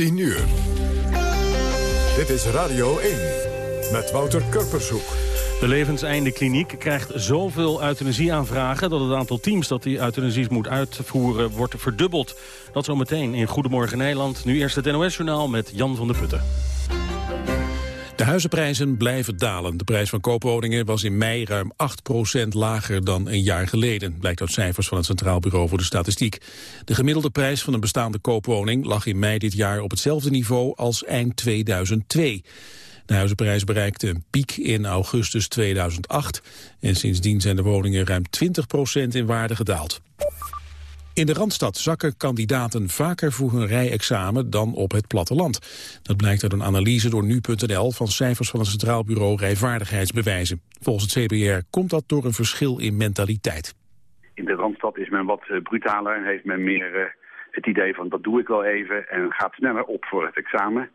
10 uur. Dit is Radio 1 met Wouter Kurpershoek. De Levenseinde Kliniek krijgt zoveel euthanasieaanvragen... dat het aantal teams dat die euthanasies moet uitvoeren wordt verdubbeld. Dat zometeen in Goedemorgen Nederland. Nu eerst het NOS-journaal met Jan van der Putten. De huizenprijzen blijven dalen. De prijs van koopwoningen was in mei ruim 8% lager dan een jaar geleden, blijkt uit cijfers van het Centraal Bureau voor de Statistiek. De gemiddelde prijs van een bestaande koopwoning lag in mei dit jaar op hetzelfde niveau als eind 2002. De huizenprijs bereikte een piek in augustus 2008 en sindsdien zijn de woningen ruim 20% in waarde gedaald. In de Randstad zakken kandidaten vaker voor hun rijexamen dan op het platteland. Dat blijkt uit een analyse door Nu.nl van cijfers van het Centraal Bureau Rijvaardigheidsbewijzen. Volgens het CBR komt dat door een verschil in mentaliteit. In de Randstad is men wat eh, brutaler en heeft men meer eh, het idee van dat doe ik wel even en gaat sneller op voor het examen.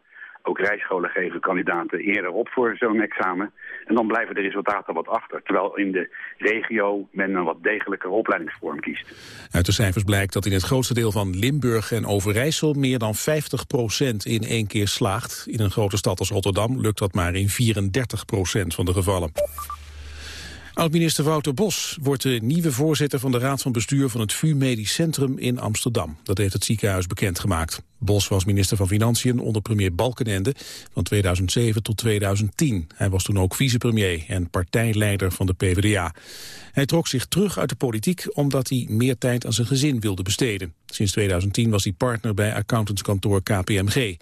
Ook rijscholen geven kandidaten eerder op voor zo'n examen. En dan blijven de resultaten wat achter. Terwijl in de regio men een wat degelijke opleidingsvorm kiest. Uit de cijfers blijkt dat in het grootste deel van Limburg en Overijssel... meer dan 50% in één keer slaagt. In een grote stad als Rotterdam lukt dat maar in 34% van de gevallen. Oud-minister Wouter Bos wordt de nieuwe voorzitter van de Raad van Bestuur van het VU Medisch Centrum in Amsterdam. Dat heeft het ziekenhuis bekendgemaakt. Bos was minister van Financiën onder premier Balkenende van 2007 tot 2010. Hij was toen ook vicepremier en partijleider van de PvdA. Hij trok zich terug uit de politiek omdat hij meer tijd aan zijn gezin wilde besteden. Sinds 2010 was hij partner bij accountantskantoor KPMG.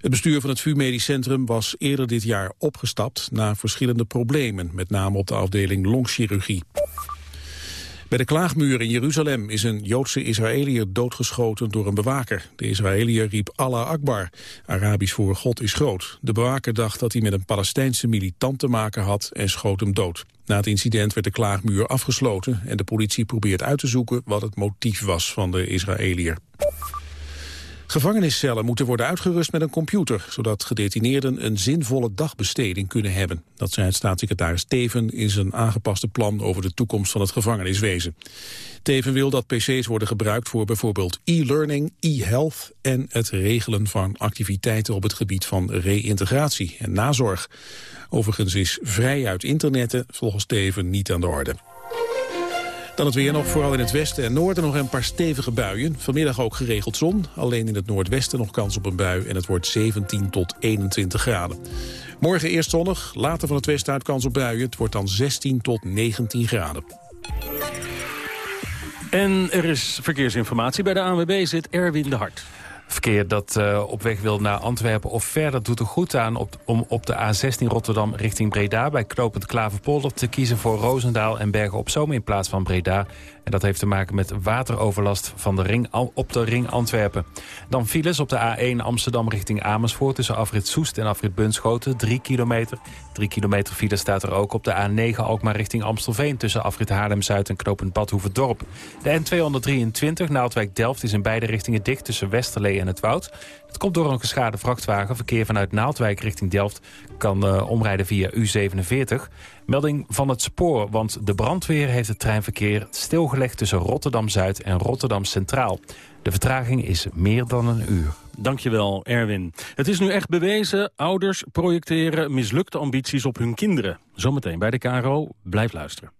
Het bestuur van het VU Medisch Centrum was eerder dit jaar opgestapt na verschillende problemen, met name op de afdeling longchirurgie. Bij de klaagmuur in Jeruzalem is een Joodse Israëliër doodgeschoten door een bewaker. De Israëliër riep Allah Akbar, Arabisch voor God is groot. De bewaker dacht dat hij met een Palestijnse militant te maken had en schoot hem dood. Na het incident werd de klaagmuur afgesloten en de politie probeert uit te zoeken wat het motief was van de Israëliër. Gevangeniscellen moeten worden uitgerust met een computer... zodat gedetineerden een zinvolle dagbesteding kunnen hebben. Dat zei staatssecretaris Teven in zijn aangepaste plan... over de toekomst van het gevangeniswezen. Teven wil dat pc's worden gebruikt voor bijvoorbeeld e-learning, e-health... en het regelen van activiteiten op het gebied van reïntegratie en nazorg. Overigens is vrij uit internetten volgens Teven niet aan de orde. Dan het weer nog, vooral in het westen en noorden nog een paar stevige buien. Vanmiddag ook geregeld zon, alleen in het noordwesten nog kans op een bui... en het wordt 17 tot 21 graden. Morgen eerst zonnig, later van het westen uit kans op buien. Het wordt dan 16 tot 19 graden. En er is verkeersinformatie. Bij de ANWB zit Erwin de Hart. Verkeer dat uh, op weg wil naar Antwerpen of verder doet er goed aan... Op, om op de A16 Rotterdam richting Breda... bij knopend Klaverpolder te kiezen voor Roosendaal en Bergen op Zoom... in plaats van Breda. En dat heeft te maken met wateroverlast van de ring, op de ring Antwerpen. Dan files op de A1 Amsterdam richting Amersfoort... tussen afrit Soest en afrit Bunschoten, 3 kilometer. 3 kilometer file staat er ook op de A9 Alkmaar richting Amstelveen... tussen afrit Haarlem-Zuid en knopend Badhoevedorp. De N223 Naaldwijk-Delft is in beide richtingen dicht... tussen Westerlee en het Woud. Het komt door een geschade vrachtwagen. Verkeer vanuit Naaldwijk richting Delft kan uh, omrijden via U47. Melding van het spoor, want de brandweer heeft het treinverkeer stilgelegd... tussen Rotterdam-Zuid en Rotterdam Centraal. De vertraging is meer dan een uur. Dankjewel, Erwin. Het is nu echt bewezen, ouders projecteren mislukte ambities op hun kinderen. Zometeen bij de KRO, blijf luisteren.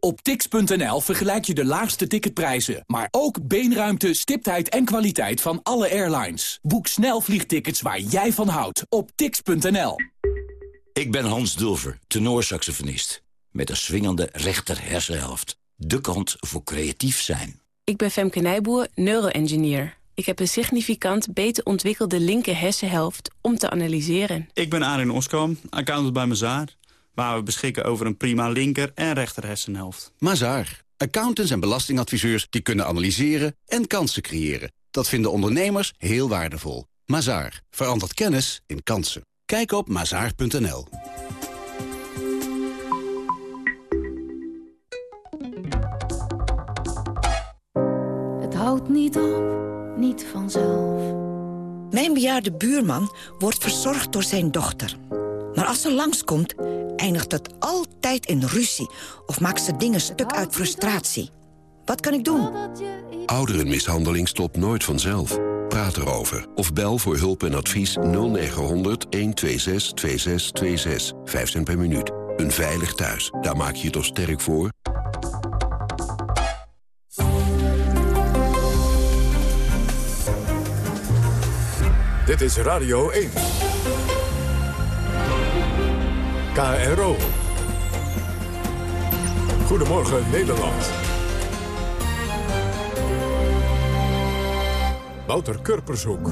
Op tix.nl vergelijk je de laagste ticketprijzen, maar ook beenruimte, stiptheid en kwaliteit van alle airlines. Boek snel vliegtickets waar jij van houdt op tix.nl. Ik ben Hans Dulver, tenorsaxofonist. Met een swingende rechter hersenhelft. De kant voor creatief zijn. Ik ben Femke Nijboer, neuroengineer. Ik heb een significant beter ontwikkelde linker hersenhelft om te analyseren. Ik ben Arin Oskam, accountant bij Mazaar. Waar we beschikken over een prima linker en rechter hersenhelft. Mazaar. Accountants en belastingadviseurs die kunnen analyseren en kansen creëren. Dat vinden ondernemers heel waardevol. Mazaar. Verandert kennis in kansen. Kijk op mazaar.nl. Het houdt niet op, niet vanzelf. Mijn bejaarde buurman wordt verzorgd door zijn dochter. Maar als ze langskomt, eindigt het altijd in ruzie... of maakt ze dingen stuk uit frustratie. Wat kan ik doen? Ouderenmishandeling stopt nooit vanzelf. Praat erover. Of bel voor hulp en advies 0900 126 2626. 5 cent per minuut. Een veilig thuis. Daar maak je je toch sterk voor? Dit is Radio 1. KRO. Goedemorgen Nederland. Wouter Kurpershoek.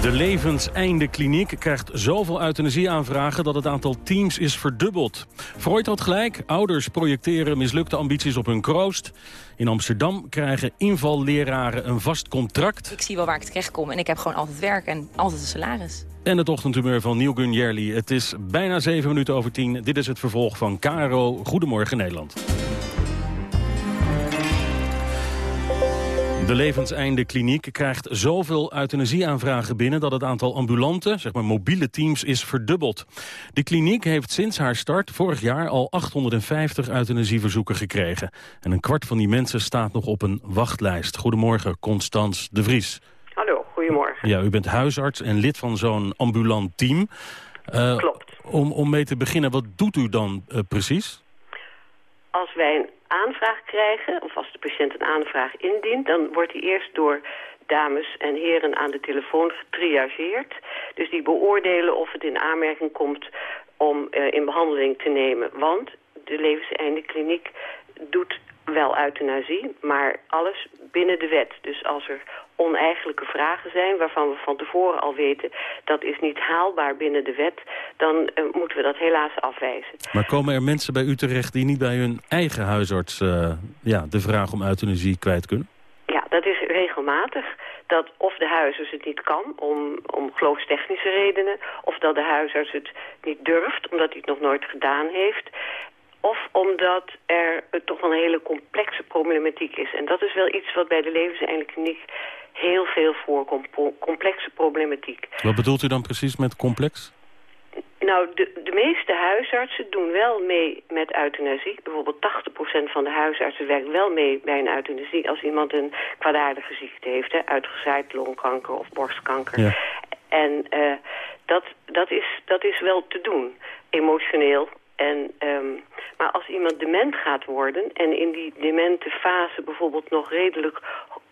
De levenseinde kliniek krijgt zoveel euthanasieaanvragen dat het aantal teams is verdubbeld. Freud had gelijk, ouders projecteren mislukte ambities op hun kroost. In Amsterdam krijgen invalleraren een vast contract. Ik zie wel waar ik terecht kom en ik heb gewoon altijd werk en altijd een salaris. En het ochtendhumeur van Neil Gunjerli. Het is bijna zeven minuten over tien. Dit is het vervolg van KRO Goedemorgen Nederland. De Levenseinde Kliniek krijgt zoveel euthanasieaanvragen binnen... dat het aantal ambulante, zeg maar mobiele teams, is verdubbeld. De kliniek heeft sinds haar start vorig jaar al 850 euthanasieverzoeken gekregen. En een kwart van die mensen staat nog op een wachtlijst. Goedemorgen, Constans de Vries. Goedemorgen. Ja, u bent huisarts en lid van zo'n ambulant team. Uh, Klopt. Om, om mee te beginnen, wat doet u dan uh, precies? Als wij een aanvraag krijgen, of als de patiënt een aanvraag indient... dan wordt die eerst door dames en heren aan de telefoon getriageerd. Dus die beoordelen of het in aanmerking komt om uh, in behandeling te nemen. Want de levenseinde kliniek doet wel euthanasie, maar alles binnen de wet. Dus als er oneigenlijke vragen zijn waarvan we van tevoren al weten... dat is niet haalbaar binnen de wet, dan uh, moeten we dat helaas afwijzen. Maar komen er mensen bij u terecht die niet bij hun eigen huisarts... Uh, ja, de vraag om euthanasie kwijt kunnen? Ja, dat is regelmatig. Dat of de huisarts het niet kan om, om geloofstechnische redenen... of dat de huisarts het niet durft omdat hij het nog nooit gedaan heeft... Of omdat er toch wel een hele complexe problematiek is. En dat is wel iets wat bij de levenseinde kliniek heel veel voorkomt. Complexe problematiek. Wat bedoelt u dan precies met complex? Nou, de, de meeste huisartsen doen wel mee met euthanasie. Bijvoorbeeld 80% van de huisartsen werkt wel mee bij een euthanasie... als iemand een kwaadaardige ziekte heeft, hè, uitgezaaid longkanker of borstkanker. Ja. En uh, dat, dat, is, dat is wel te doen, emotioneel. En, um, maar als iemand dement gaat worden en in die demente fase bijvoorbeeld nog redelijk,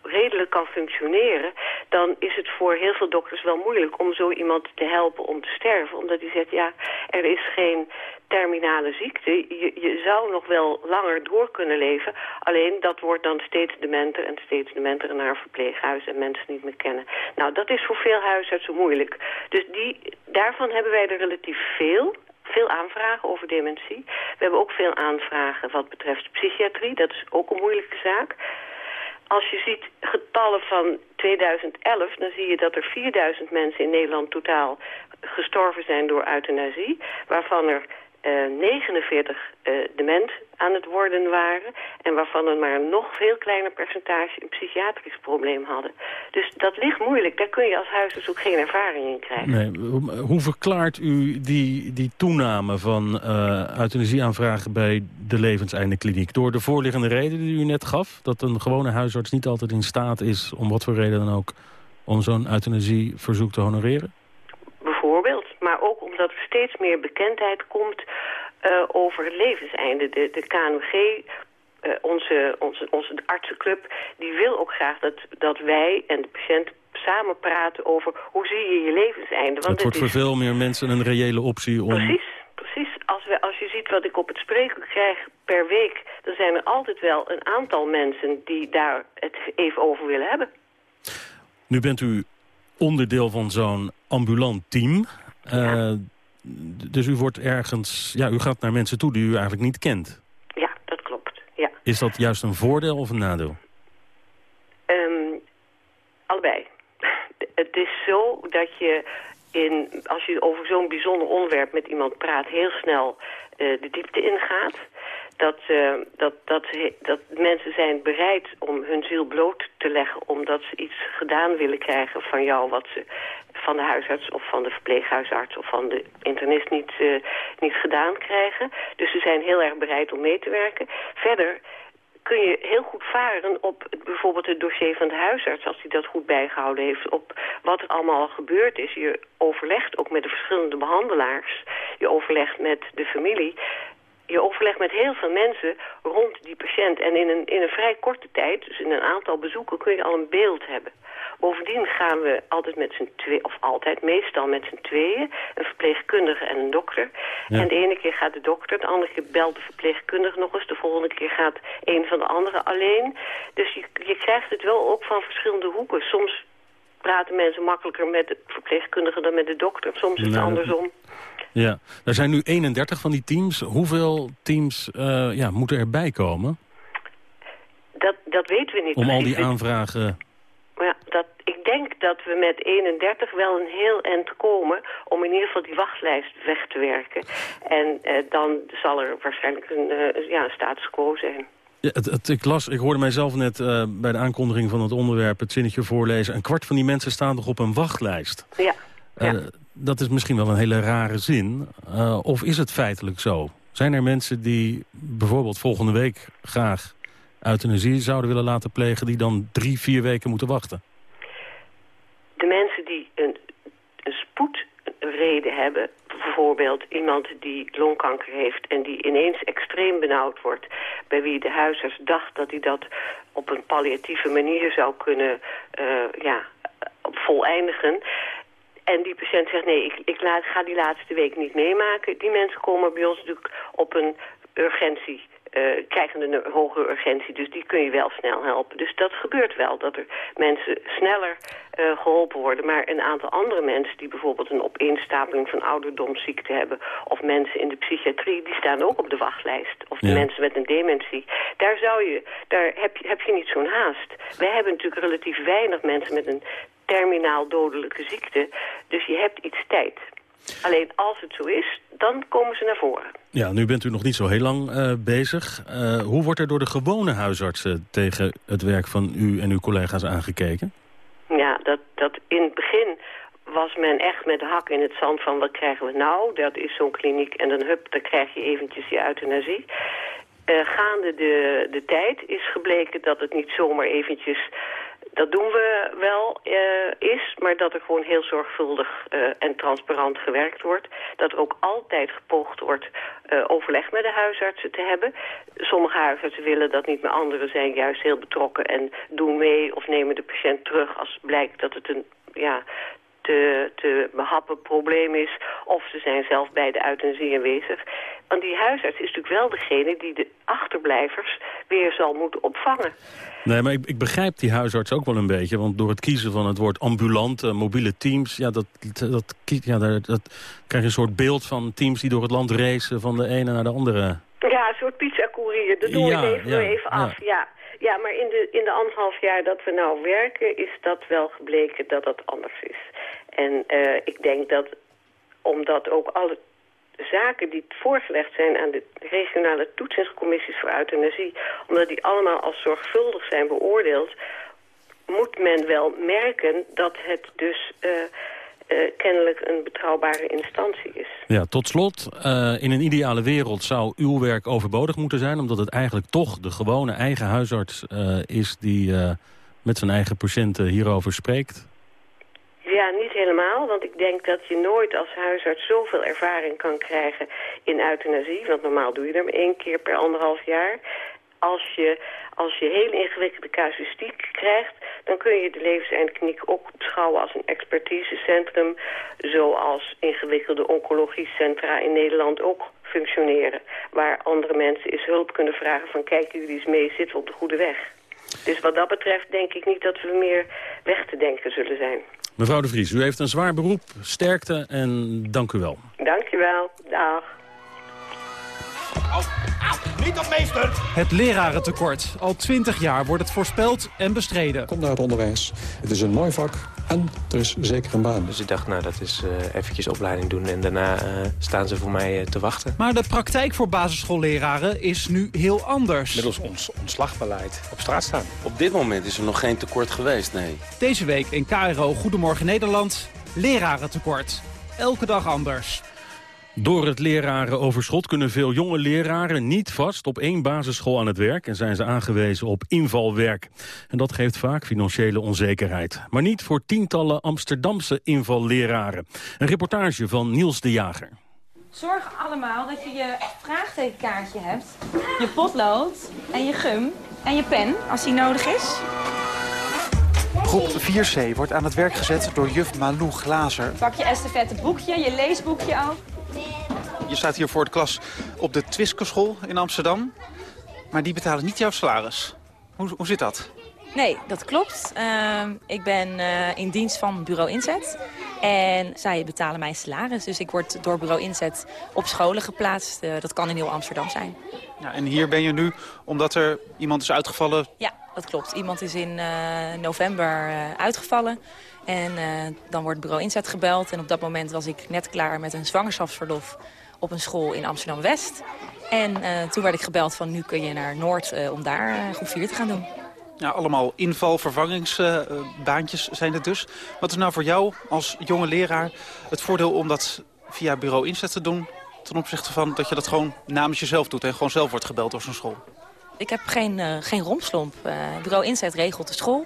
redelijk kan functioneren... dan is het voor heel veel dokters wel moeilijk om zo iemand te helpen om te sterven. Omdat hij zegt, ja, er is geen terminale ziekte. Je, je zou nog wel langer door kunnen leven. Alleen dat wordt dan steeds dementer en steeds dementer naar een verpleeghuis en mensen niet meer kennen. Nou, dat is voor veel huisartsen moeilijk. Dus die, daarvan hebben wij er relatief veel veel aanvragen over dementie. We hebben ook veel aanvragen wat betreft psychiatrie. Dat is ook een moeilijke zaak. Als je ziet getallen van 2011, dan zie je dat er 4000 mensen in Nederland totaal gestorven zijn door euthanasie. Waarvan er 49 uh, dement aan het worden waren... en waarvan er maar een nog veel kleiner percentage een psychiatrisch probleem hadden. Dus dat ligt moeilijk. Daar kun je als huisarts ook geen ervaring in krijgen. Nee, hoe verklaart u die, die toename van uh, euthanasieaanvragen bij de levenseinde kliniek? Door de voorliggende reden die u net gaf? Dat een gewone huisarts niet altijd in staat is, om wat voor reden dan ook... om zo'n euthanasieverzoek te honoreren? Omdat er steeds meer bekendheid komt uh, over het levenseinde. De, de KNG eh, onze, onze, onze artsenclub, die wil ook graag dat, dat wij en de patiënt samen praten over hoe zie je je levenseinde. Want het wordt voor veel meer mensen een reële optie om... Precies, precies. Als, we, als je ziet wat ik op het spreken krijg per week... dan zijn er altijd wel een aantal mensen die daar het even over willen hebben. Nu bent u onderdeel van zo'n ambulant team. Uh, dus u wordt ergens... Ja, u gaat naar mensen toe die u eigenlijk niet kent. Ja, dat klopt. Ja. Is dat juist een voordeel of een nadeel? Um, allebei. Het is zo dat je in, als je over zo'n bijzonder onderwerp met iemand praat... heel snel uh, de diepte ingaat dat, uh, dat, dat, dat mensen zijn bereid om hun ziel bloot te leggen... omdat ze iets gedaan willen krijgen van jou... wat ze van de huisarts of van de verpleeghuisarts of van de internist niet, uh, niet gedaan krijgen. Dus ze zijn heel erg bereid om mee te werken. Verder kun je heel goed varen op bijvoorbeeld het dossier van de huisarts... als hij dat goed bijgehouden heeft, op wat er allemaal gebeurd is. Je overlegt ook met de verschillende behandelaars. Je overlegt met de familie je overlegt met heel veel mensen rond die patiënt. En in een, in een vrij korte tijd, dus in een aantal bezoeken, kun je al een beeld hebben. Bovendien gaan we altijd met z'n tweeën, of altijd, meestal met z'n tweeën, een verpleegkundige en een dokter. En de ene keer gaat de dokter, de andere keer belt de verpleegkundige nog eens, de volgende keer gaat een van de anderen alleen. Dus je, je krijgt het wel ook van verschillende hoeken. Soms praten mensen makkelijker met de verpleegkundige dan met de dokter. Soms is het andersom. Ja, er zijn nu 31 van die teams. Hoeveel teams uh, ja, moeten erbij komen? Dat, dat weten we niet. Om al die aanvragen... Ja, dat, ik denk dat we met 31 wel een heel eind komen om in ieder geval die wachtlijst weg te werken. En uh, dan zal er waarschijnlijk een, uh, ja, een status quo zijn. Ja, het, het, ik, las, ik hoorde mijzelf net uh, bij de aankondiging van het onderwerp het zinnetje voorlezen. Een kwart van die mensen staan nog op een wachtlijst. Ja. ja dat is misschien wel een hele rare zin. Uh, of is het feitelijk zo? Zijn er mensen die bijvoorbeeld volgende week graag euthanasie zouden willen laten plegen... die dan drie, vier weken moeten wachten? De mensen die een, een spoedreden hebben... bijvoorbeeld iemand die longkanker heeft... en die ineens extreem benauwd wordt... bij wie de huisarts dacht dat hij dat op een palliatieve manier zou kunnen uh, ja, voleindigen... En die patiënt zegt, nee, ik, ik laat, ga die laatste week niet meemaken. Die mensen komen bij ons natuurlijk op een urgentie, uh, krijgen een hogere urgentie. Dus die kun je wel snel helpen. Dus dat gebeurt wel, dat er mensen sneller uh, geholpen worden. Maar een aantal andere mensen die bijvoorbeeld een opeenstapeling van ouderdomsziekte hebben... of mensen in de psychiatrie, die staan ook op de wachtlijst. Of de mensen met een dementie. Daar, zou je, daar heb, je, heb je niet zo'n haast. Wij hebben natuurlijk relatief weinig mensen met een terminaal dodelijke ziekte. Dus je hebt iets tijd. Alleen als het zo is, dan komen ze naar voren. Ja, nu bent u nog niet zo heel lang uh, bezig. Uh, hoe wordt er door de gewone huisartsen tegen het werk van u en uw collega's aangekeken? Ja, dat, dat in het begin was men echt met de hak in het zand van wat krijgen we nou? Dat is zo'n kliniek en dan hup, dan krijg je eventjes je euthanasie. Uh, gaande de, de tijd is gebleken dat het niet zomaar eventjes dat doen we wel, uh, is, maar dat er gewoon heel zorgvuldig uh, en transparant gewerkt wordt. Dat er ook altijd gepoogd wordt uh, overleg met de huisartsen te hebben. Sommige huisartsen willen dat niet, maar anderen zijn juist heel betrokken en doen mee of nemen de patiënt terug als blijkt dat het een ja, te, te behappen probleem is. Of ze zijn zelf bij de euthanasie aanwezig. Want die huisarts is natuurlijk wel degene die de achterblijvers weer zal moeten opvangen. Nee, maar ik, ik begrijp die huisarts ook wel een beetje. Want door het kiezen van het woord ambulant, uh, mobiele teams... Ja, dat, dat, ja, dat, dat krijg je een soort beeld van teams die door het land racen... van de ene naar de andere. Ja, een soort pizza-courier. Dat doe ja, ik even, ja, even af, ja. Ja, maar in de, in de anderhalf jaar dat we nou werken... is dat wel gebleken dat dat anders is. En uh, ik denk dat omdat ook alle zaken die voorgelegd zijn aan de regionale toetsingscommissies voor euthanasie, omdat die allemaal als zorgvuldig zijn beoordeeld, moet men wel merken dat het dus uh, uh, kennelijk een betrouwbare instantie is. Ja, tot slot, in een ideale wereld zou uw werk overbodig moeten zijn... omdat het eigenlijk toch de gewone eigen huisarts is die met zijn eigen patiënten hierover spreekt. Ja, niet helemaal, want ik denk dat je nooit als huisarts zoveel ervaring kan krijgen in euthanasie. Want normaal doe je er één keer per anderhalf jaar. als je, als je heel ingewikkelde casuïstiek krijgt... dan kun je de levenseindkliniek ook beschouwen als een expertisecentrum... zoals ingewikkelde oncologiecentra in Nederland ook functioneren. Waar andere mensen eens hulp kunnen vragen van... kijken jullie eens mee, zitten op de goede weg. Dus wat dat betreft denk ik niet dat we meer weg te denken zullen zijn. Mevrouw de Vries, u heeft een zwaar beroep. Sterkte en dank u wel. Dank je wel. Dag. Niet op meester! Het lerarentekort. Al twintig jaar wordt het voorspeld en bestreden. Kom naar het onderwijs. Het is een mooi vak en er is zeker een baan. Dus ik dacht, nou, dat is uh, eventjes opleiding doen... en daarna uh, staan ze voor mij uh, te wachten. Maar de praktijk voor basisschoolleraren is nu heel anders. Middels ons ontslagbeleid op straat staan. Op dit moment is er nog geen tekort geweest, nee. Deze week in KRO Goedemorgen Nederland... lerarentekort. Elke dag anders. Door het lerarenoverschot kunnen veel jonge leraren niet vast op één basisschool aan het werk en zijn ze aangewezen op invalwerk. En dat geeft vaak financiële onzekerheid. Maar niet voor tientallen Amsterdamse invalleraren. Een reportage van Niels de Jager. Zorg allemaal dat je je vraagtekenkaartje hebt, je potlood en je gum en je pen als die nodig is. Groep 4C wordt aan het werk gezet door juf Malou Glazer. Pak je estafette boekje, je leesboekje ook. Je staat hier voor de klas op de Twiskeschool in Amsterdam. Maar die betalen niet jouw salaris. Hoe, hoe zit dat? Nee, dat klopt. Uh, ik ben uh, in dienst van bureau Inzet. En zij betalen mijn salaris. Dus ik word door bureau Inzet op scholen geplaatst. Uh, dat kan in heel Amsterdam zijn. Ja, en hier ben je nu omdat er iemand is uitgevallen? Ja, dat klopt. Iemand is in november uitgevallen. En dan wordt bureau Inzet gebeld. En op dat moment was ik net klaar met een zwangerschapsverlof op een school in Amsterdam-West. En uh, toen werd ik gebeld van nu kun je naar Noord uh, om daar uh, groep 4 te gaan doen. Ja, allemaal invalvervangingsbaantjes zijn het dus. Wat is nou voor jou als jonge leraar het voordeel om dat via bureau inzet te doen... ten opzichte van dat je dat gewoon namens jezelf doet en gewoon zelf wordt gebeld door zo'n school? Ik heb geen, geen romslomp. bureau inzet regelt de school.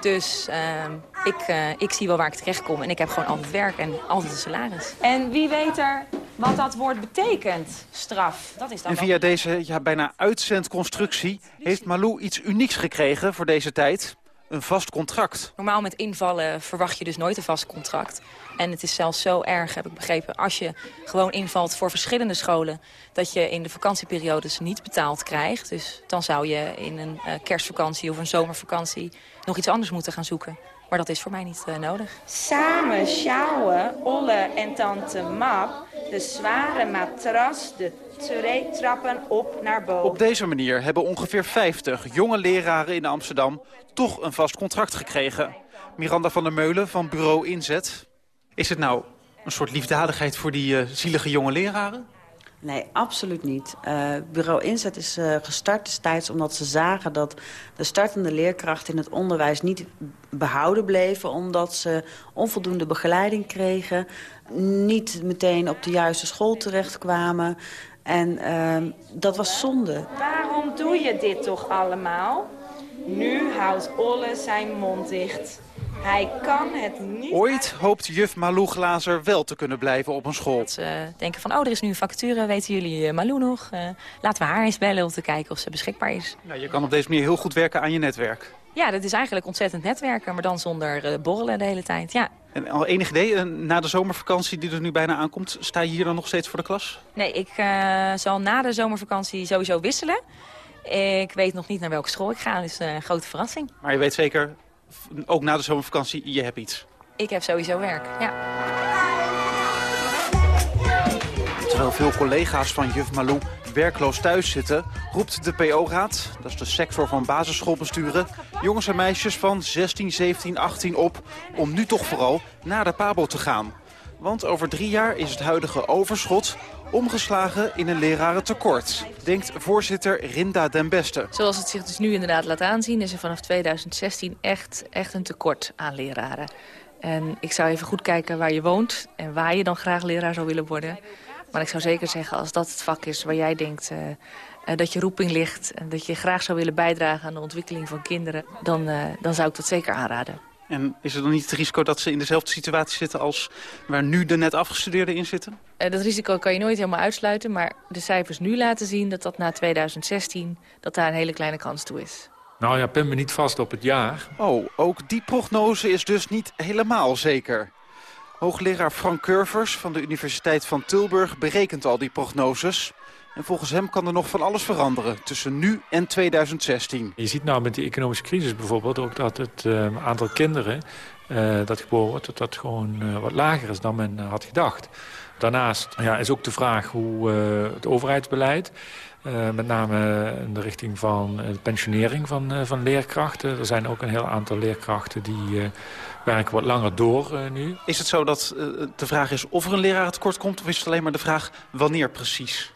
Dus ehm, ik, ik zie wel waar ik terecht kom. En ik heb gewoon altijd werk en altijd een salaris. En wie weet er wat dat woord betekent, straf. Dat is dan en via deze ja, bijna uitzendconstructie heeft Malou iets unieks gekregen voor deze tijd. Een vast contract. Normaal met invallen verwacht je dus nooit een vast contract. En het is zelfs zo erg, heb ik begrepen, als je gewoon invalt voor verschillende scholen... dat je in de vakantieperiodes niet betaald krijgt. Dus dan zou je in een uh, kerstvakantie of een zomervakantie nog iets anders moeten gaan zoeken. Maar dat is voor mij niet uh, nodig. Samen sjouwen, Olle en tante Map, de zware matras, de trappen op naar boven. Op deze manier hebben ongeveer 50 jonge leraren in Amsterdam toch een vast contract gekregen. Miranda van der Meulen van Bureau Inzet. Is het nou een soort liefdadigheid voor die uh, zielige jonge leraren? Nee, absoluut niet. Uh, bureau Inzet is uh, gestart destijds omdat ze zagen dat de startende leerkrachten in het onderwijs niet behouden bleven. Omdat ze onvoldoende begeleiding kregen, niet meteen op de juiste school terechtkwamen. En uh, dat was zonde. Waarom doe je dit toch allemaal? Nu houdt Olle zijn mond dicht. Hij kan het niet... Ooit hoopt juf Malou Glazer wel te kunnen blijven op een school. Ze denken van, oh, er is nu een vacature, weten jullie uh, Malou nog? Uh, laten we haar eens bellen om te kijken of ze beschikbaar is. Ja, je kan op deze manier heel goed werken aan je netwerk. Ja, dat is eigenlijk ontzettend netwerken, maar dan zonder uh, borrelen de hele tijd, ja. En al enig idee, na de zomervakantie die er nu bijna aankomt, sta je hier dan nog steeds voor de klas? Nee, ik zal na de zomervakantie sowieso wisselen. Ik weet nog niet naar welke school ik ga, dus een grote verrassing. Maar je weet zeker, ook na de zomervakantie, je hebt iets. Ik heb sowieso werk, ja. Terwijl veel collega's van juf Malou werkloos thuis zitten... roept de PO-raad, dat is de sector van basisschoolbesturen... jongens en meisjes van 16, 17, 18 op... om nu toch vooral naar de PABO te gaan. Want over drie jaar is het huidige overschot omgeslagen in een lerarentekort, denkt voorzitter Rinda den Beste. Zoals het zich dus nu inderdaad laat aanzien... is er vanaf 2016 echt, echt een tekort aan leraren. En ik zou even goed kijken waar je woont en waar je dan graag leraar zou willen worden. Maar ik zou zeker zeggen, als dat het vak is waar jij denkt... Uh, uh, dat je roeping ligt en dat je graag zou willen bijdragen aan de ontwikkeling van kinderen... dan, uh, dan zou ik dat zeker aanraden. En is er dan niet het risico dat ze in dezelfde situatie zitten... als waar nu de net afgestudeerden in zitten? Uh, dat risico kan je nooit helemaal uitsluiten. Maar de cijfers nu laten zien dat dat na 2016... dat daar een hele kleine kans toe is. Nou ja, pen me niet vast op het jaar. Oh, ook die prognose is dus niet helemaal zeker. Hoogleraar Frank Curvers van de Universiteit van Tilburg berekent al die prognoses. En volgens hem kan er nog van alles veranderen tussen nu en 2016. Je ziet nou met die economische crisis bijvoorbeeld ook dat het uh, aantal kinderen uh, dat geboren wordt... dat dat gewoon uh, wat lager is dan men had gedacht. Daarnaast ja, is ook de vraag hoe het overheidsbeleid... met name in de richting van de pensionering van, van leerkrachten. Er zijn ook een heel aantal leerkrachten die werken wat langer door nu. Is het zo dat de vraag is of er een leraar tekort komt... of is het alleen maar de vraag wanneer precies?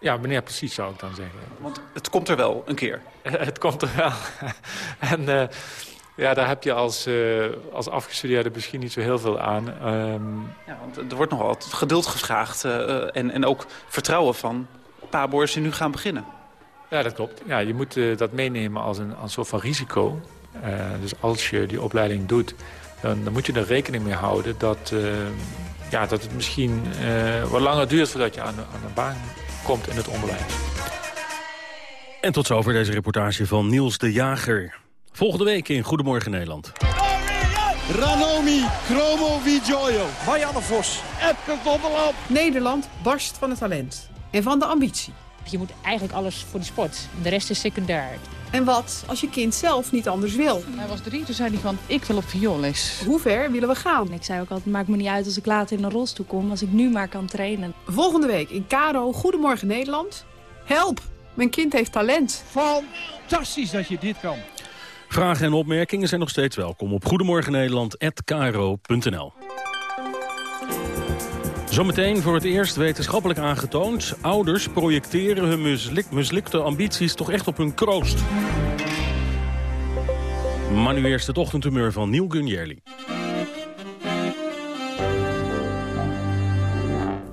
Ja, wanneer precies zou ik dan zeggen. Want het komt er wel een keer. het komt er wel. en uh, ja, daar heb je als, uh, als afgestudeerde misschien niet zo heel veel aan. Um... Ja, want er wordt nog altijd geduld gevraagd uh, en, en ook vertrouwen van paboors die nu gaan beginnen. Ja, dat klopt. Ja, je moet dat meenemen als een, als een soort van risico. dus als je die opleiding doet, dan, dan, moet je er rekening mee houden dat, ja, dat het misschien wat langer duurt voordat je aan, aan een baan komt in het onderwijs. En tot zover deze reportage van Niels de Jager. Volgende week in Goedemorgen Nederland. Ranomi, Marianne Vos, Epke. Nederland barst van het talent en van de ambitie. Je moet eigenlijk alles voor de sport. De rest is secundair. En wat als je kind zelf niet anders wil? Hij was drie, toen zei hij van, ik wil op vioolles. Hoe ver willen we gaan? Ik zei ook altijd, maakt me niet uit als ik later in een rolstoel kom... als ik nu maar kan trainen. Volgende week in Caro, Goedemorgen Nederland. Help, mijn kind heeft talent. Fantastisch dat je dit kan. Vragen en opmerkingen zijn nog steeds welkom op goedemorgennederland.kro.nl. Zometeen voor het eerst wetenschappelijk aangetoond... ouders projecteren hun mislik mislukte ambities toch echt op hun kroost. Maar nu eerst het ochtendtumeur van Neil Gunjerli.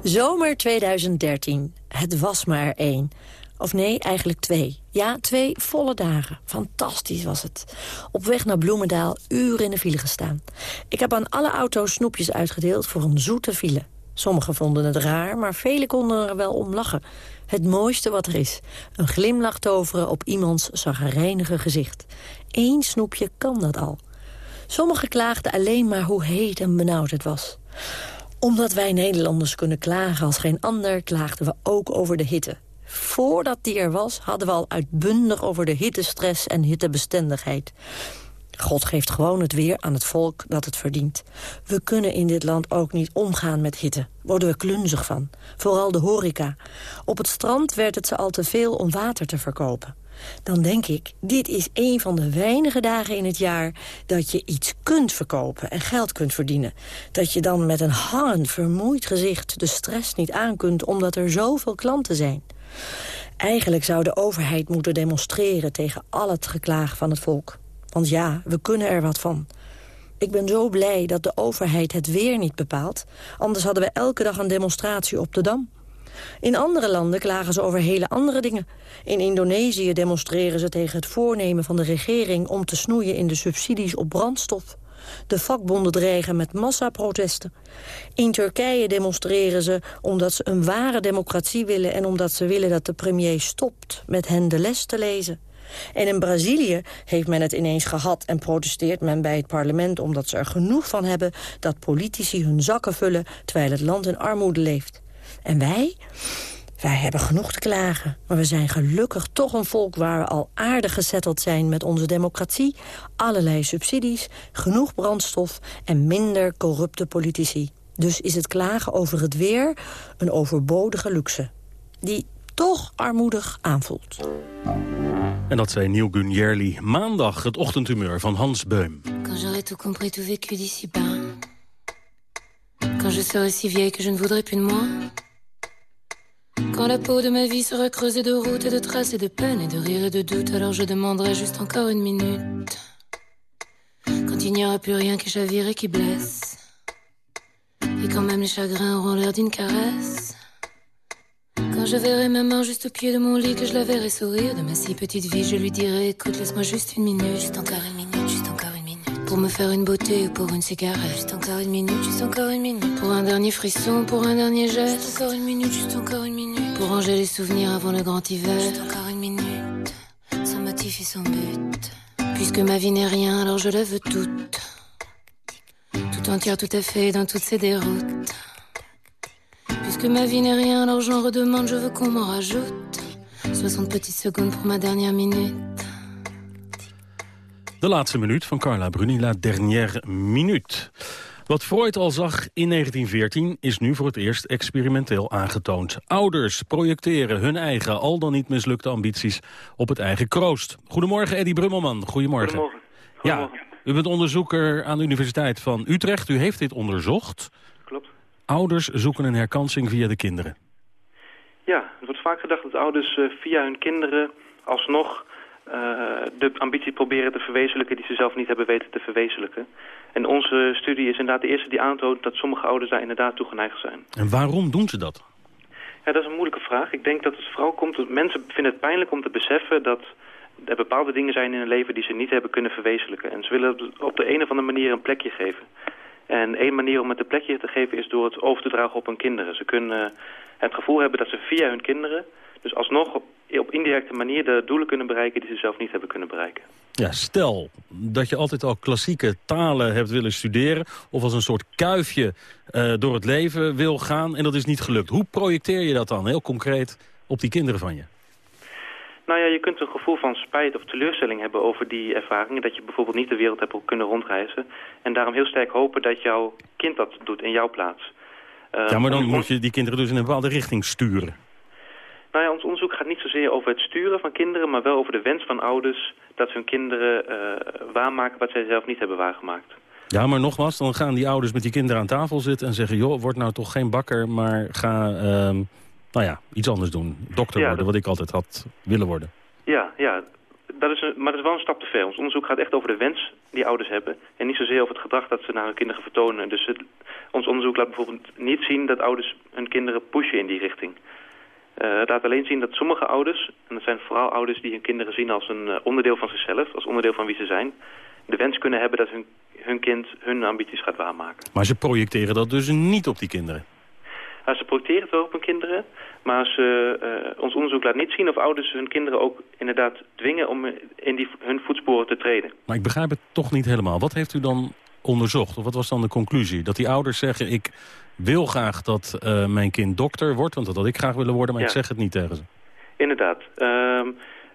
Zomer 2013. Het was maar één. Of nee, eigenlijk twee. Ja, twee volle dagen. Fantastisch was het. Op weg naar Bloemendaal uren in de file gestaan. Ik heb aan alle auto's snoepjes uitgedeeld voor een zoete file. Sommigen vonden het raar, maar velen konden er wel om lachen. Het mooiste wat er is. Een glimlach toveren op iemands zagrijnige gezicht. Eén snoepje kan dat al. Sommigen klaagden alleen maar hoe heet en benauwd het was. Omdat wij Nederlanders kunnen klagen als geen ander... klaagden we ook over de hitte. Voordat die er was, hadden we al uitbundig over de hittestress en hittebestendigheid. God geeft gewoon het weer aan het volk dat het verdient. We kunnen in dit land ook niet omgaan met hitte. Worden we klunzig van. Vooral de horeca. Op het strand werd het ze al te veel om water te verkopen. Dan denk ik, dit is een van de weinige dagen in het jaar... dat je iets kunt verkopen en geld kunt verdienen. Dat je dan met een hangend, vermoeid gezicht de stress niet aan kunt... omdat er zoveel klanten zijn. Eigenlijk zou de overheid moeten demonstreren tegen al het geklaag van het volk. Want ja, we kunnen er wat van. Ik ben zo blij dat de overheid het weer niet bepaalt. Anders hadden we elke dag een demonstratie op de Dam. In andere landen klagen ze over hele andere dingen. In Indonesië demonstreren ze tegen het voornemen van de regering... om te snoeien in de subsidies op brandstof. De vakbonden dreigen met massaprotesten. In Turkije demonstreren ze omdat ze een ware democratie willen... en omdat ze willen dat de premier stopt met hen de les te lezen. En in Brazilië heeft men het ineens gehad en protesteert men bij het parlement... omdat ze er genoeg van hebben dat politici hun zakken vullen... terwijl het land in armoede leeft. En wij? Wij hebben genoeg te klagen, maar we zijn gelukkig toch een volk waar we al aardig gezetteld zijn met onze democratie, allerlei subsidies, genoeg brandstof en minder corrupte politici. Dus is het klagen over het weer een overbodige luxe, die toch armoedig aanvoelt. En dat zei Neil Gunjerli. Maandag het ochtendhumeur van Hans Beum. Quand j'aurai tout compris, tout vécu d'ici bas. Quand je serai si vieille que je ne voudrais plus de moi. Quand la peau de ma vie sera creusée de routes et de traces et de peines et de rires et de doutes, alors je demanderai juste encore une minute. Quand il n'y aura plus rien qui chavire et qui blesse. Et quand même les chagrins auront l'air d'une caresse. Je verrai ma main juste au pied de mon lit, que je la verrai sourire de ma si petite vie, je lui dirai écoute, laisse-moi juste une minute, juste encore une minute, juste encore une minute. Pour me faire une beauté ou pour une cigarette. Juste encore une minute, juste encore une minute. Pour un dernier frisson, pour un dernier geste. Juste encore une minute, juste encore une minute. Pour ranger les souvenirs avant le grand hiver. Juste encore une minute. Son motif et son but. Puisque ma vie n'est rien, alors je la veux toute. Tout entière, tout à fait, dans toutes ses déroutes. Puisque ma vie n'est rien, alors j'en redemande, je veux qu'on m'en rajoute. 60 petites secondes pour ma dernière minute. De laatste minuut van Carla Bruni, la dernière minuut. Wat Freud al zag in 1914 is nu voor het eerst experimenteel aangetoond. Ouders projecteren hun eigen, al dan niet mislukte ambities op het eigen kroost. Goedemorgen, Eddie Brummelman. Goedemorgen. Goedemorgen. Ja, u bent onderzoeker aan de Universiteit van Utrecht. U heeft dit onderzocht. Ouders zoeken een herkansing via de kinderen. Ja, er wordt vaak gedacht dat ouders eh, via hun kinderen alsnog uh, de ambitie proberen te verwezenlijken die ze zelf niet hebben weten te verwezenlijken. En onze studie is inderdaad de eerste die aantoont dat sommige ouders daar inderdaad toe geneigd zijn. En waarom doen ze dat? Ja, dat is een moeilijke vraag. Ik denk dat het vooral komt... Dat mensen vinden het pijnlijk om te beseffen dat er bepaalde dingen zijn in hun leven die ze niet hebben kunnen verwezenlijken. En ze willen op de een of andere manier een plekje geven. En één manier om het een plekje te geven is door het over te dragen op hun kinderen. Ze kunnen het gevoel hebben dat ze via hun kinderen, dus alsnog op, indirecte manier de doelen kunnen bereiken die ze zelf niet hebben kunnen bereiken. Ja, stel dat je altijd al klassieke talen hebt willen studeren... of als een soort kuifje uh, door het leven wil gaan en dat is niet gelukt. Hoe projecteer je dat dan heel concreet op die kinderen van je? Nou ja, je kunt een gevoel van spijt of teleurstelling hebben over die ervaringen. Dat je bijvoorbeeld niet de wereld hebt kunnen rondreizen. En daarom heel sterk hopen dat jouw kind dat doet in jouw plaats. Uh, ja, maar dan moet je die kinderen dus in een bepaalde richting sturen. Nou ja, ons onderzoek gaat niet zozeer over het sturen van kinderen... maar wel over de wens van ouders dat hun kinderen uh, waarmaken wat zij zelf niet hebben waargemaakt. Ja, maar nogmaals, dan gaan die ouders met die kinderen aan tafel zitten... en zeggen, joh, word nou toch geen bakker, maar ga uh, nou ja, iets anders doen. Dokter Ja, worden, dat- wat ik altijd had willen worden. Ja, ja. Dat is een, maar dat is wel een stap te ver. Ons onderzoek gaat echt over de wens die ouders hebben... en niet zozeer over het gedrag dat ze naar hun kinderen vertonen. Dus het, ons onderzoek laat bijvoorbeeld niet zien dat ouders hun kinderen pushen in die richting. Eh, het laat alleen zien dat sommige ouders, en dat zijn vooral ouders die hun kinderen zien als een eh, onderdeel van zichzelf, als onderdeel van wie ze zijn, de wens kunnen hebben dat hun, hun kind hun ambities gaat waarmaken. Maar ze projecteren dat dus niet op die kinderen. Ze projecteren het wel op hun kinderen, maar ze, eh, ons onderzoek laat niet zien of ouders hun kinderen ook inderdaad dwingen om in die, hun voetsporen te treden. Maar ik begrijp het toch niet helemaal. Wat heeft u dan onderzocht? Of wat was dan de conclusie? Dat die ouders zeggen, ik wil graag dat eh, mijn kind dokter wordt... want dat had ik graag willen worden, maar ik zeg het niet tegen ze. Inderdaad. Ehm,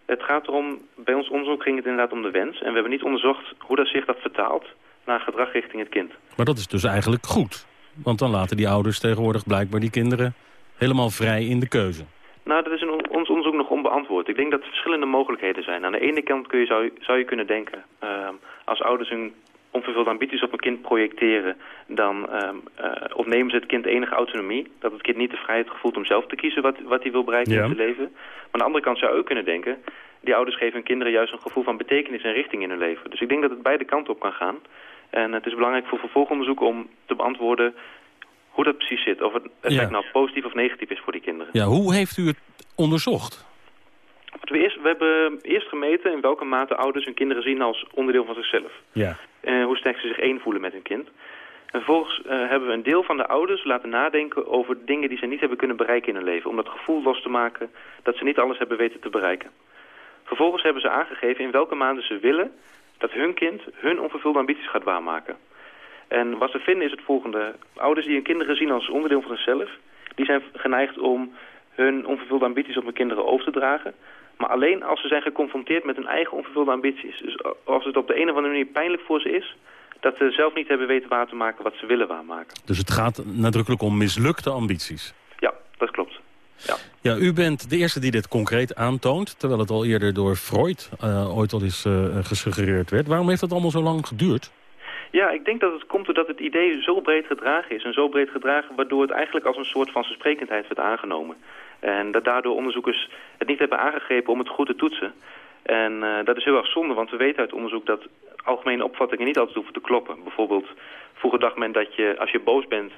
het gaat erom, bij ons onderzoek ging het inderdaad om de wens. En we hebben niet onderzocht hoe dat zich dat vertaalt naar gedrag richting het kind. Maar dat is dus eigenlijk goed. Want dan laten die ouders tegenwoordig blijkbaar die kinderen... helemaal vrij in de keuze. Nou, dat is in on- ons onderzoek nog onbeantwoord. Ik denk dat er verschillende mogelijkheden zijn. Aan de ene kant kun je, zou, je- zou je kunnen denken... ehm, als ouders hun onvervulde ambities op een kind projecteren... dan ehm, eh, ontnemen ze het kind enige autonomie. Dat het kind niet de vrijheid gevoelt om zelf te kiezen wat, wat hij wil bereiken Ja. in zijn leven. Maar aan de andere kant zou je ook kunnen denken... die ouders geven hun kinderen juist een gevoel van betekenis en richting in hun leven. Dus ik denk dat het beide kanten op kan gaan. En het is belangrijk voor vervolgonderzoek om te beantwoorden hoe dat precies zit. Of het effect Ja. nou positief of negatief is voor die kinderen. Ja, hoe heeft u het onderzocht? Wat we, eerst, we hebben eerst gemeten in welke mate ouders hun kinderen zien als onderdeel van zichzelf. Ja. En hoe sterk ze zich één voelen met hun kind. En vervolgens eh, hebben we een deel van de ouders laten nadenken over dingen die ze niet hebben kunnen bereiken in hun leven. Om dat gevoel los te maken dat ze niet alles hebben weten te bereiken. Vervolgens hebben ze aangegeven in welke maanden ze willen dat hun kind hun onvervulde ambities gaat waarmaken. En wat ze vinden is het volgende. Ouders die hun kinderen zien als onderdeel van zichzelf, die zijn geneigd om hun onvervulde ambities op hun kinderen over te dragen. Maar alleen als ze zijn geconfronteerd met hun eigen onvervulde ambities. Dus als het op de een of andere manier pijnlijk voor ze is... dat ze zelf niet hebben weten waar te maken wat ze willen waarmaken. Dus het gaat nadrukkelijk om mislukte ambities. Ja, dat klopt. Ja. Ja, u bent de eerste die dit concreet aantoont... terwijl het al eerder door Freud eh, ooit al eens eh, gesuggereerd werd. Waarom heeft dat allemaal zo lang geduurd? Ja, ik denk dat het komt doordat het idee zo breed gedragen is. En zo breed gedragen waardoor het eigenlijk als een soort van sprekendheid werd aangenomen. En dat daardoor onderzoekers het niet hebben aangegrepen om het goed te toetsen. En eh, dat is heel erg zonde, want we weten uit onderzoek dat algemene opvattingen niet altijd hoeven te kloppen. Bijvoorbeeld, vroeger dacht men dat je, als je boos bent,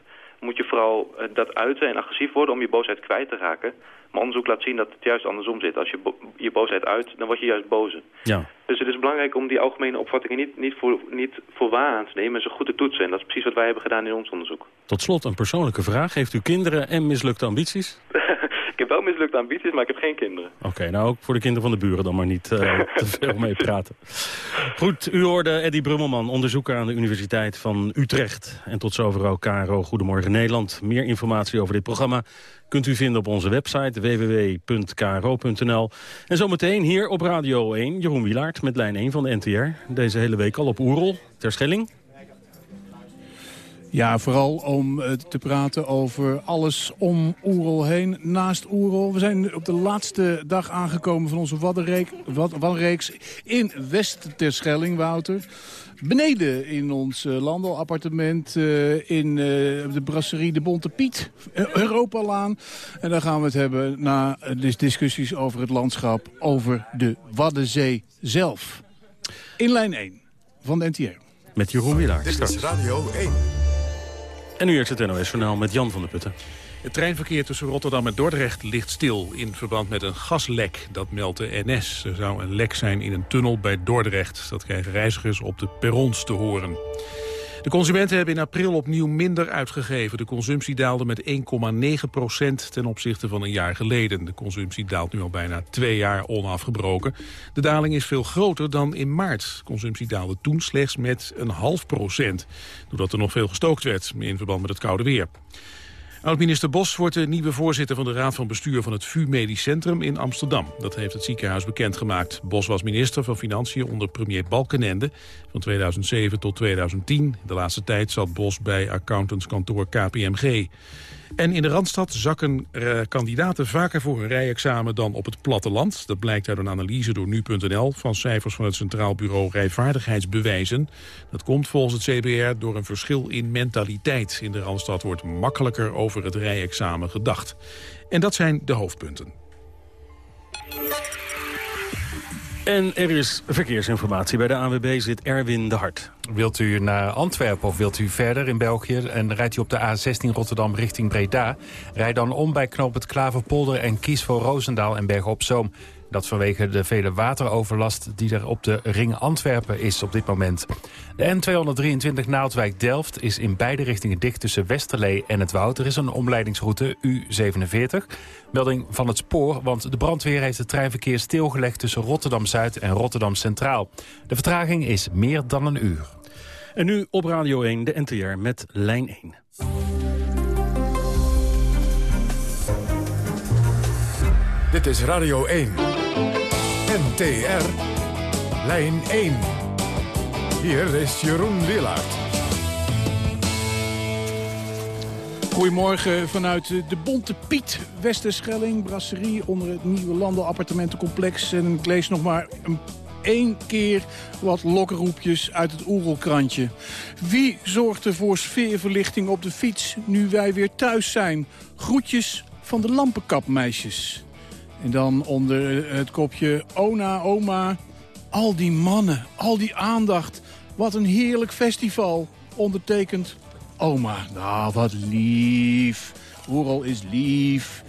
moet je vooral eh, dat uiten en agressief worden om je boosheid kwijt te raken. Maar onderzoek laat zien dat het juist andersom zit. Als je bo- je boosheid uit, dan word je juist boze. Ja. Dus het is belangrijk om die algemene opvattingen niet, niet, voor, niet voor waar aan te nemen... en ze goed te toetsen. En dat is precies wat wij hebben gedaan in ons onderzoek. Tot slot een persoonlijke vraag. Heeft u kinderen en mislukte ambities? ik heb wel mislukte ambities, maar ik heb geen kinderen. Oké, nou ook voor de kinderen van de buren dan maar niet uh, te veel mee praten. Goed, u hoorde Eddie Brummelman, onderzoeker aan de Universiteit van Utrecht. En tot zover ook Caro Goedemorgen Nederland. Meer informatie over dit programma kunt u vinden op onze website www.kro.nl. En zometeen hier op Radio 1, Jeroen Wielaert met lijn 1 van de NTR. Deze hele week al op Oerol, ter Schelling. Ja, vooral om uh, te praten over alles om Oerol heen, naast Oerol. We zijn op de laatste dag aangekomen van onze Waddenreeks in West-Terschelling, Wouter. Beneden in ons uh, landelappartement uh, in de brasserie De Bonte Piet, Europalaan. En daar gaan we het hebben na discussies over het landschap, over de Waddenzee zelf. In lijn 1 van de NTR. Met Jeroen Wielaar. Dit is Radio 1. En nu eerst het NOS-journaal met Jan van der Putten. Het treinverkeer tussen Rotterdam en Dordrecht ligt stil in verband met een gaslek. Dat meldt de NS. Er zou een lek zijn in een tunnel bij Dordrecht. Dat krijgen reizigers op de perrons te horen. De consumenten hebben in april opnieuw minder uitgegeven. De consumptie daalde met 1,9 procent ten opzichte van een jaar geleden. De consumptie daalt nu al bijna twee jaar onafgebroken. De daling is veel groter dan in maart. De consumptie daalde toen slechts met een half procent. Doordat er nog veel gestookt werd in verband met het koude weer. Oud-minister Bos wordt de nieuwe voorzitter van de Raad van Bestuur van het VU Medisch Centrum in Amsterdam. Dat heeft het ziekenhuis bekendgemaakt. Bos was minister van Financiën onder premier Balkenende van 2007 tot 2010. De laatste tijd zat Bos bij accountantskantoor KPMG. En in de Randstad zakken uh, kandidaten vaker voor een rijexamen dan op het platteland. Dat blijkt uit een analyse door nu.nl van cijfers van het Centraal Bureau Rijvaardigheidsbewijzen. Dat komt volgens het CBR door een verschil in mentaliteit. In de Randstad wordt makkelijker over het rijexamen gedacht. En dat zijn de hoofdpunten. En er is verkeersinformatie. Bij de ANWB zit Erwin de Hart. Wilt u naar Antwerpen of wilt u verder in België... en rijdt u op de A16 Rotterdam richting Breda... rijd dan om bij knoop het Klaverpolder en kies voor Roosendaal en Bergen op Zoom. Dat vanwege de vele wateroverlast die er op de ring Antwerpen is op dit moment. De N223 Naaldwijk-Delft is in beide richtingen dicht tussen Westerlee en het Woud. Er is een omleidingsroute U47. Melding van het spoor, want de brandweer heeft het treinverkeer stilgelegd... tussen Rotterdam-Zuid en Rotterdam Centraal. De vertraging is meer dan een uur. En nu op Radio 1, de NTR met Lijn 1. Dit is Radio 1. NTR. Lijn 1. Hier is Jeroen Willaert. Goedemorgen vanuit de Bonte Piet, Westerschelling, brasserie onder het nieuwe landelappartementencomplex. En ik lees nog maar een één keer wat lokroepjes uit het Oerelkrantje. Wie zorgt er voor sfeerverlichting op de fiets nu wij weer thuis zijn? Groetjes van de lampenkapmeisjes. En dan onder het kopje Ona, oma, al die mannen, al die aandacht. Wat een heerlijk festival. Ondertekend oma. Nou, wat lief. Oerol is lief.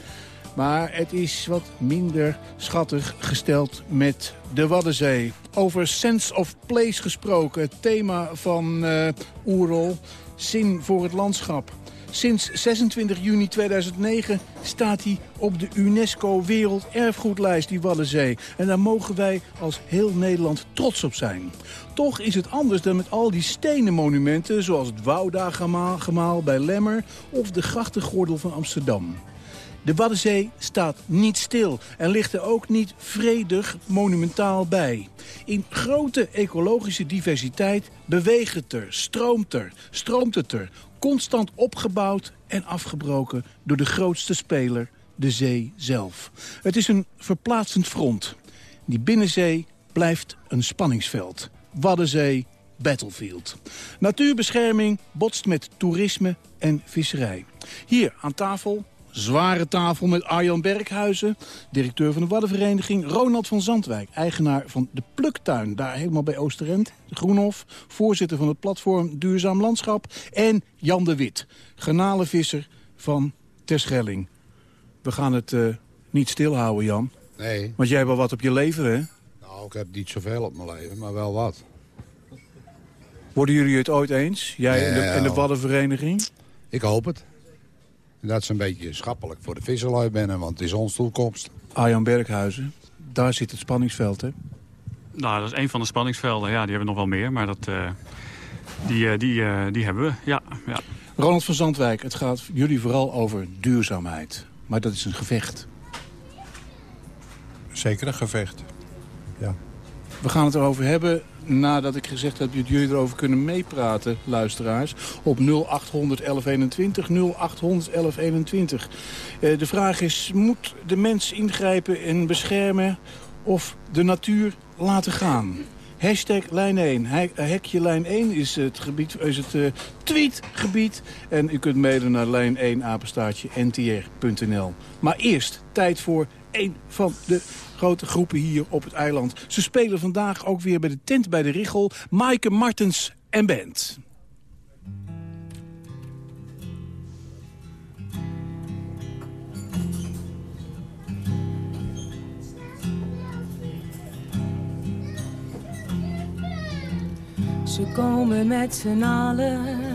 Maar het is wat minder schattig gesteld met de Waddenzee. Over sense of place gesproken. Het thema van uh, Oerol. Zin voor het landschap. Sinds 26 juni 2009 staat hij op de UNESCO Werelderfgoedlijst, die Waddenzee. En daar mogen wij als heel Nederland trots op zijn. Toch is het anders dan met al die stenen monumenten... zoals het Wouda-gemaal bij Lemmer of de grachtengordel van Amsterdam. De Waddenzee staat niet stil en ligt er ook niet vredig monumentaal bij. In grote ecologische diversiteit beweegt het er, stroomt er, stroomt het er constant opgebouwd en afgebroken door de grootste speler, de zee zelf. Het is een verplaatsend front. Die binnenzee blijft een spanningsveld. Waddenzee, battlefield. Natuurbescherming botst met toerisme en visserij. Hier aan tafel zware tafel met Arjan Berghuizen, directeur van de Waddenvereniging. Ronald van Zandwijk, eigenaar van de Pluktuin, daar helemaal bij Oosterend. Groenhof, voorzitter van het platform Duurzaam Landschap. En Jan de Wit, garnalenvisser van Terschelling. We gaan het uh, niet stilhouden, Jan. Nee. Want jij hebt wel wat op je leven, hè? Nou, Nou, ik heb niet zoveel op mijn leven, maar wel wat. Worden jullie het ooit eens? Jij en, de, en de Waddenvereniging? Ik hoop het. En dat is een beetje schappelijk voor de visserlui binnen, want het is onze toekomst. Arjan Berghuizen, daar zit het spanningsveld, hè? Nou, dat is een van de spanningsvelden. Ja, die hebben we nog wel meer, maar dat, uh, die, uh, die, uh, die hebben we, ja, ja. Ronald van Zandwijk, het gaat jullie vooral over duurzaamheid. Maar dat is een gevecht. Zeker een gevecht, ja. We gaan het erover hebben nadat ik gezegd heb dat jullie erover kunnen meepraten, luisteraars. Op 0800 1121, 0800 1121. Uh, de vraag is, moet de mens ingrijpen en beschermen of de natuur laten gaan? Hashtag lijn 1. Hekje lijn 1 is het, gebied, is het uh, tweetgebied. En u kunt mailen naar lijn 1 apenstaartje. Maar eerst tijd voor een van de grote groepen hier op het eiland. Ze spelen vandaag ook weer bij de tent bij de Richel. Maaike Martens en Band. Ze komen met z'n allen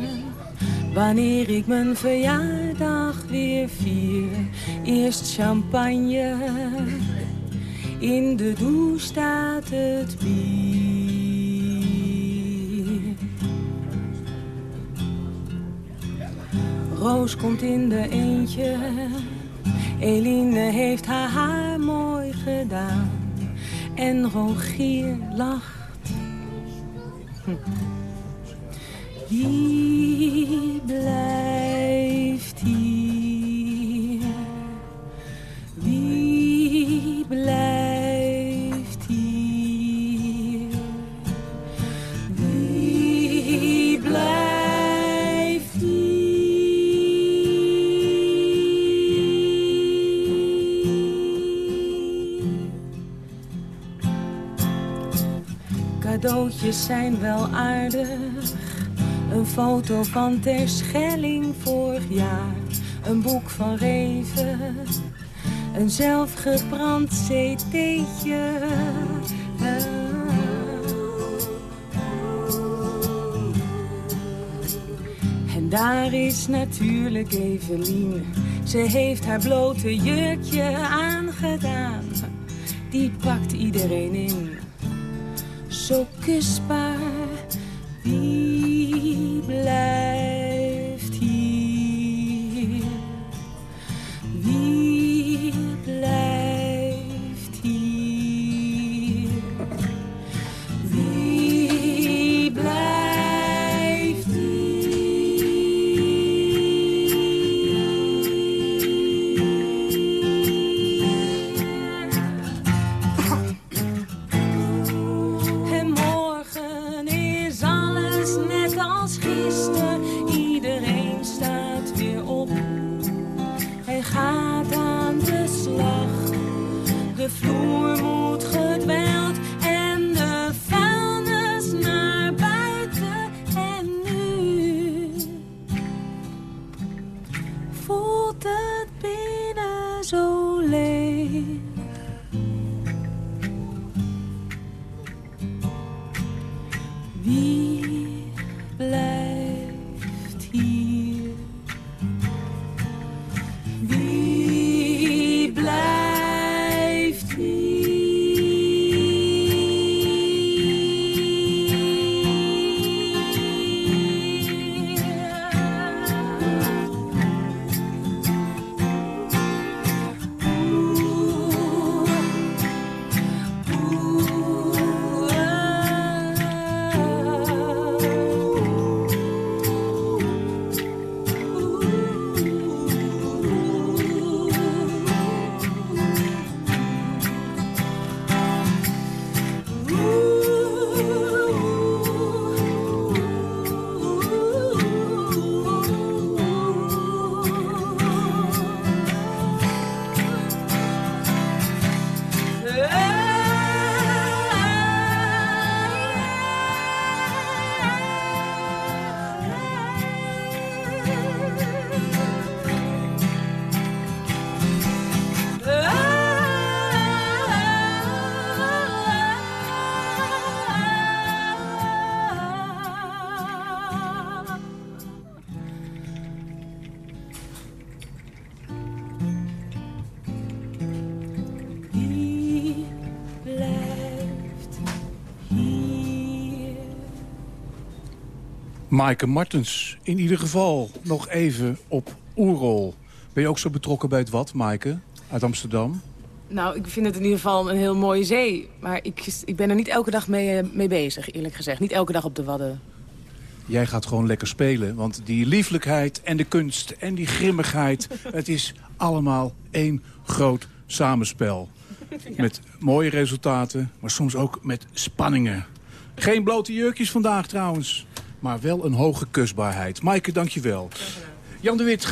Wanneer ik mijn verjaardag weer vier Eerst champagne In de douche staat het bier. Roos komt in de eentje. Eline heeft haar haar mooi gedaan. En Rogier lacht. Wie blijft hier? Wie blijft Cadeautjes zijn wel aardig een foto van Terschelling vorig jaar. Een boek van Reven. Een zelfgebrand cd'tje. En daar is natuurlijk Evelien. Ze heeft haar blote jurkje aangedaan. Die pakt iedereen in. Zo kusbaar. Wie blijft Maaike Martens, in ieder geval nog even op Oerol. Ben je ook zo betrokken bij het wat, Maaike, uit Amsterdam? Nou, ik vind het in ieder geval een heel mooie zee. Maar ik, ik ben er niet elke dag mee, eh, mee bezig, eerlijk gezegd. Niet elke dag op de Wadden. Jij gaat gewoon lekker spelen, want die lieflijkheid en de kunst en die grimmigheid... het is allemaal één groot samenspel. Met mooie resultaten, maar soms ook met spanningen. Geen blote jurkjes vandaag trouwens, maar wel een hoge kusbaarheid. Maaike, dank je wel. Jan de Wit,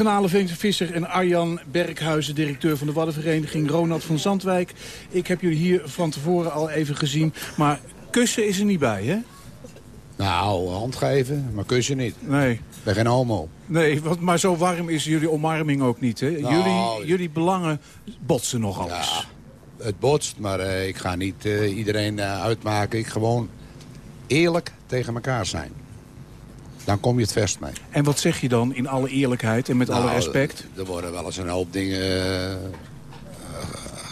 Visser en Arjan Berghuizen, directeur van de Waddenvereniging. Ronald van Zandwijk. Ik heb jullie hier van tevoren al even gezien, maar kussen is er niet bij, hè? Nou, hand geven, maar kussen niet. Nee. Ben geen homo. Nee, wat, maar zo warm is jullie omarming ook niet, hè? Nou, jullie, jullie belangen botsen nog alles. Ja, het botst, maar uh, ik ga niet uh, iedereen uh, uitmaken. Ik gewoon eerlijk tegen elkaar zijn. Dan kom je het vast mee. En wat zeg je dan in alle eerlijkheid en met alle nou, respect? Er worden wel eens een hoop dingen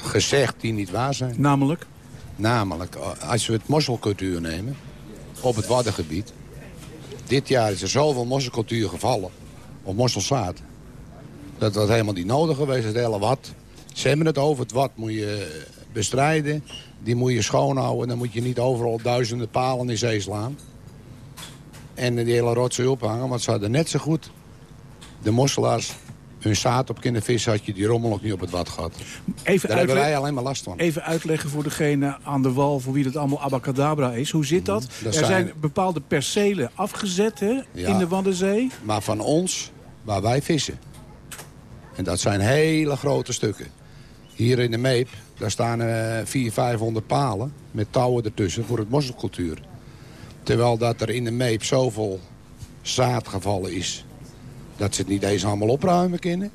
gezegd die niet waar zijn. Namelijk? Namelijk, als we het mosselcultuur nemen op het Waddengebied. Dit jaar is er zoveel mosselcultuur gevallen op mosselzaad. Dat was helemaal niet nodig geweest, het hele wat. Ze hebben het over, het wat moet je bestrijden. Die moet je schoonhouden. Dan moet je niet overal duizenden palen in zee slaan. En die hele rotzooi ophangen, want ze hadden net zo goed de mosselaars hun zaad op kunnen vissen... had je die rommel nog niet op het wat gehad. Even Daar hebben wij alleen maar last van. Even uitleggen voor degene aan de wal... voor wie dat allemaal abacadabra is. Hoe zit dat? Mhm, er zijn... bepaalde percelen afgezet hè, in de Waddenzee. Maar van ons, waar wij vissen. En dat zijn hele grote stukken. Hier in de Meep, daar staan uh, 400, 500 palen... met touwen ertussen voor het mosselcultuur. Terwijl dat er in de Meep zoveel zaad gevallen is dat ze het niet eens allemaal opruimen kunnen.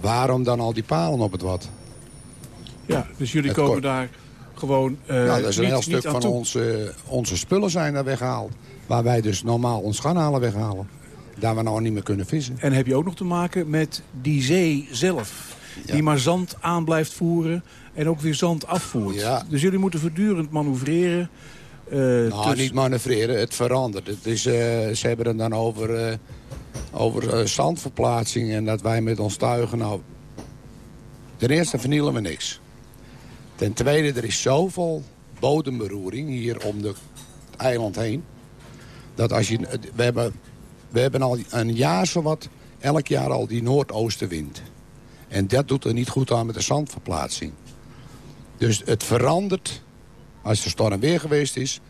Waarom dan al die palen op het wat? Ja, dus jullie komen daar gewoon uh, Ja, dat is een heel stuk van onze, onze spullen zijn daar weggehaald. Waar wij dus normaal ons halen weghalen. Daar we nou niet meer kunnen vissen. En heb je ook nog te maken met die zee zelf. Die maar zand aan blijft voeren en ook weer zand afvoert. Ja. Dus jullie moeten voortdurend manoeuvreren. Uh, nou, niet manoeuvreren, het verandert. Het is, uh, ze hebben het dan over over uh, zandverplaatsing en dat wij met ons tuigen... Nou, ten eerste vernielen we niks. Ten tweede, er is zoveel bodemberoering hier om het eiland heen... dat als je... We hebben, we hebben al een jaar zowat, elk jaar al die noordoostenwind. En dat doet er niet goed aan met de zandverplaatsing. Dus het verandert, als er storm weer geweest is...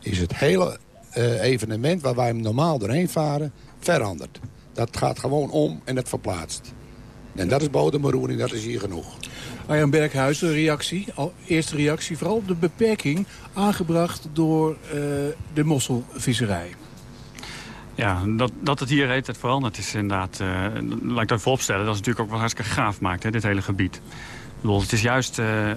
is het hele uh, evenement waar wij normaal doorheen varen verandert. Dat gaat gewoon om en het verplaatst. En dat is bodemberoering, dat is hier genoeg. Arjan Berghuis, de reactie, al, eerste reactie, vooral op de beperking aangebracht door uh, de mosselvisserij. Ja, dat, dat het hier heet het veranderd is inderdaad, uh, laat ik dat vooropstellen, dat is natuurlijk ook wat hartstikke gaaf maakt, hè, dit hele gebied. Bedoel, het is juist uh,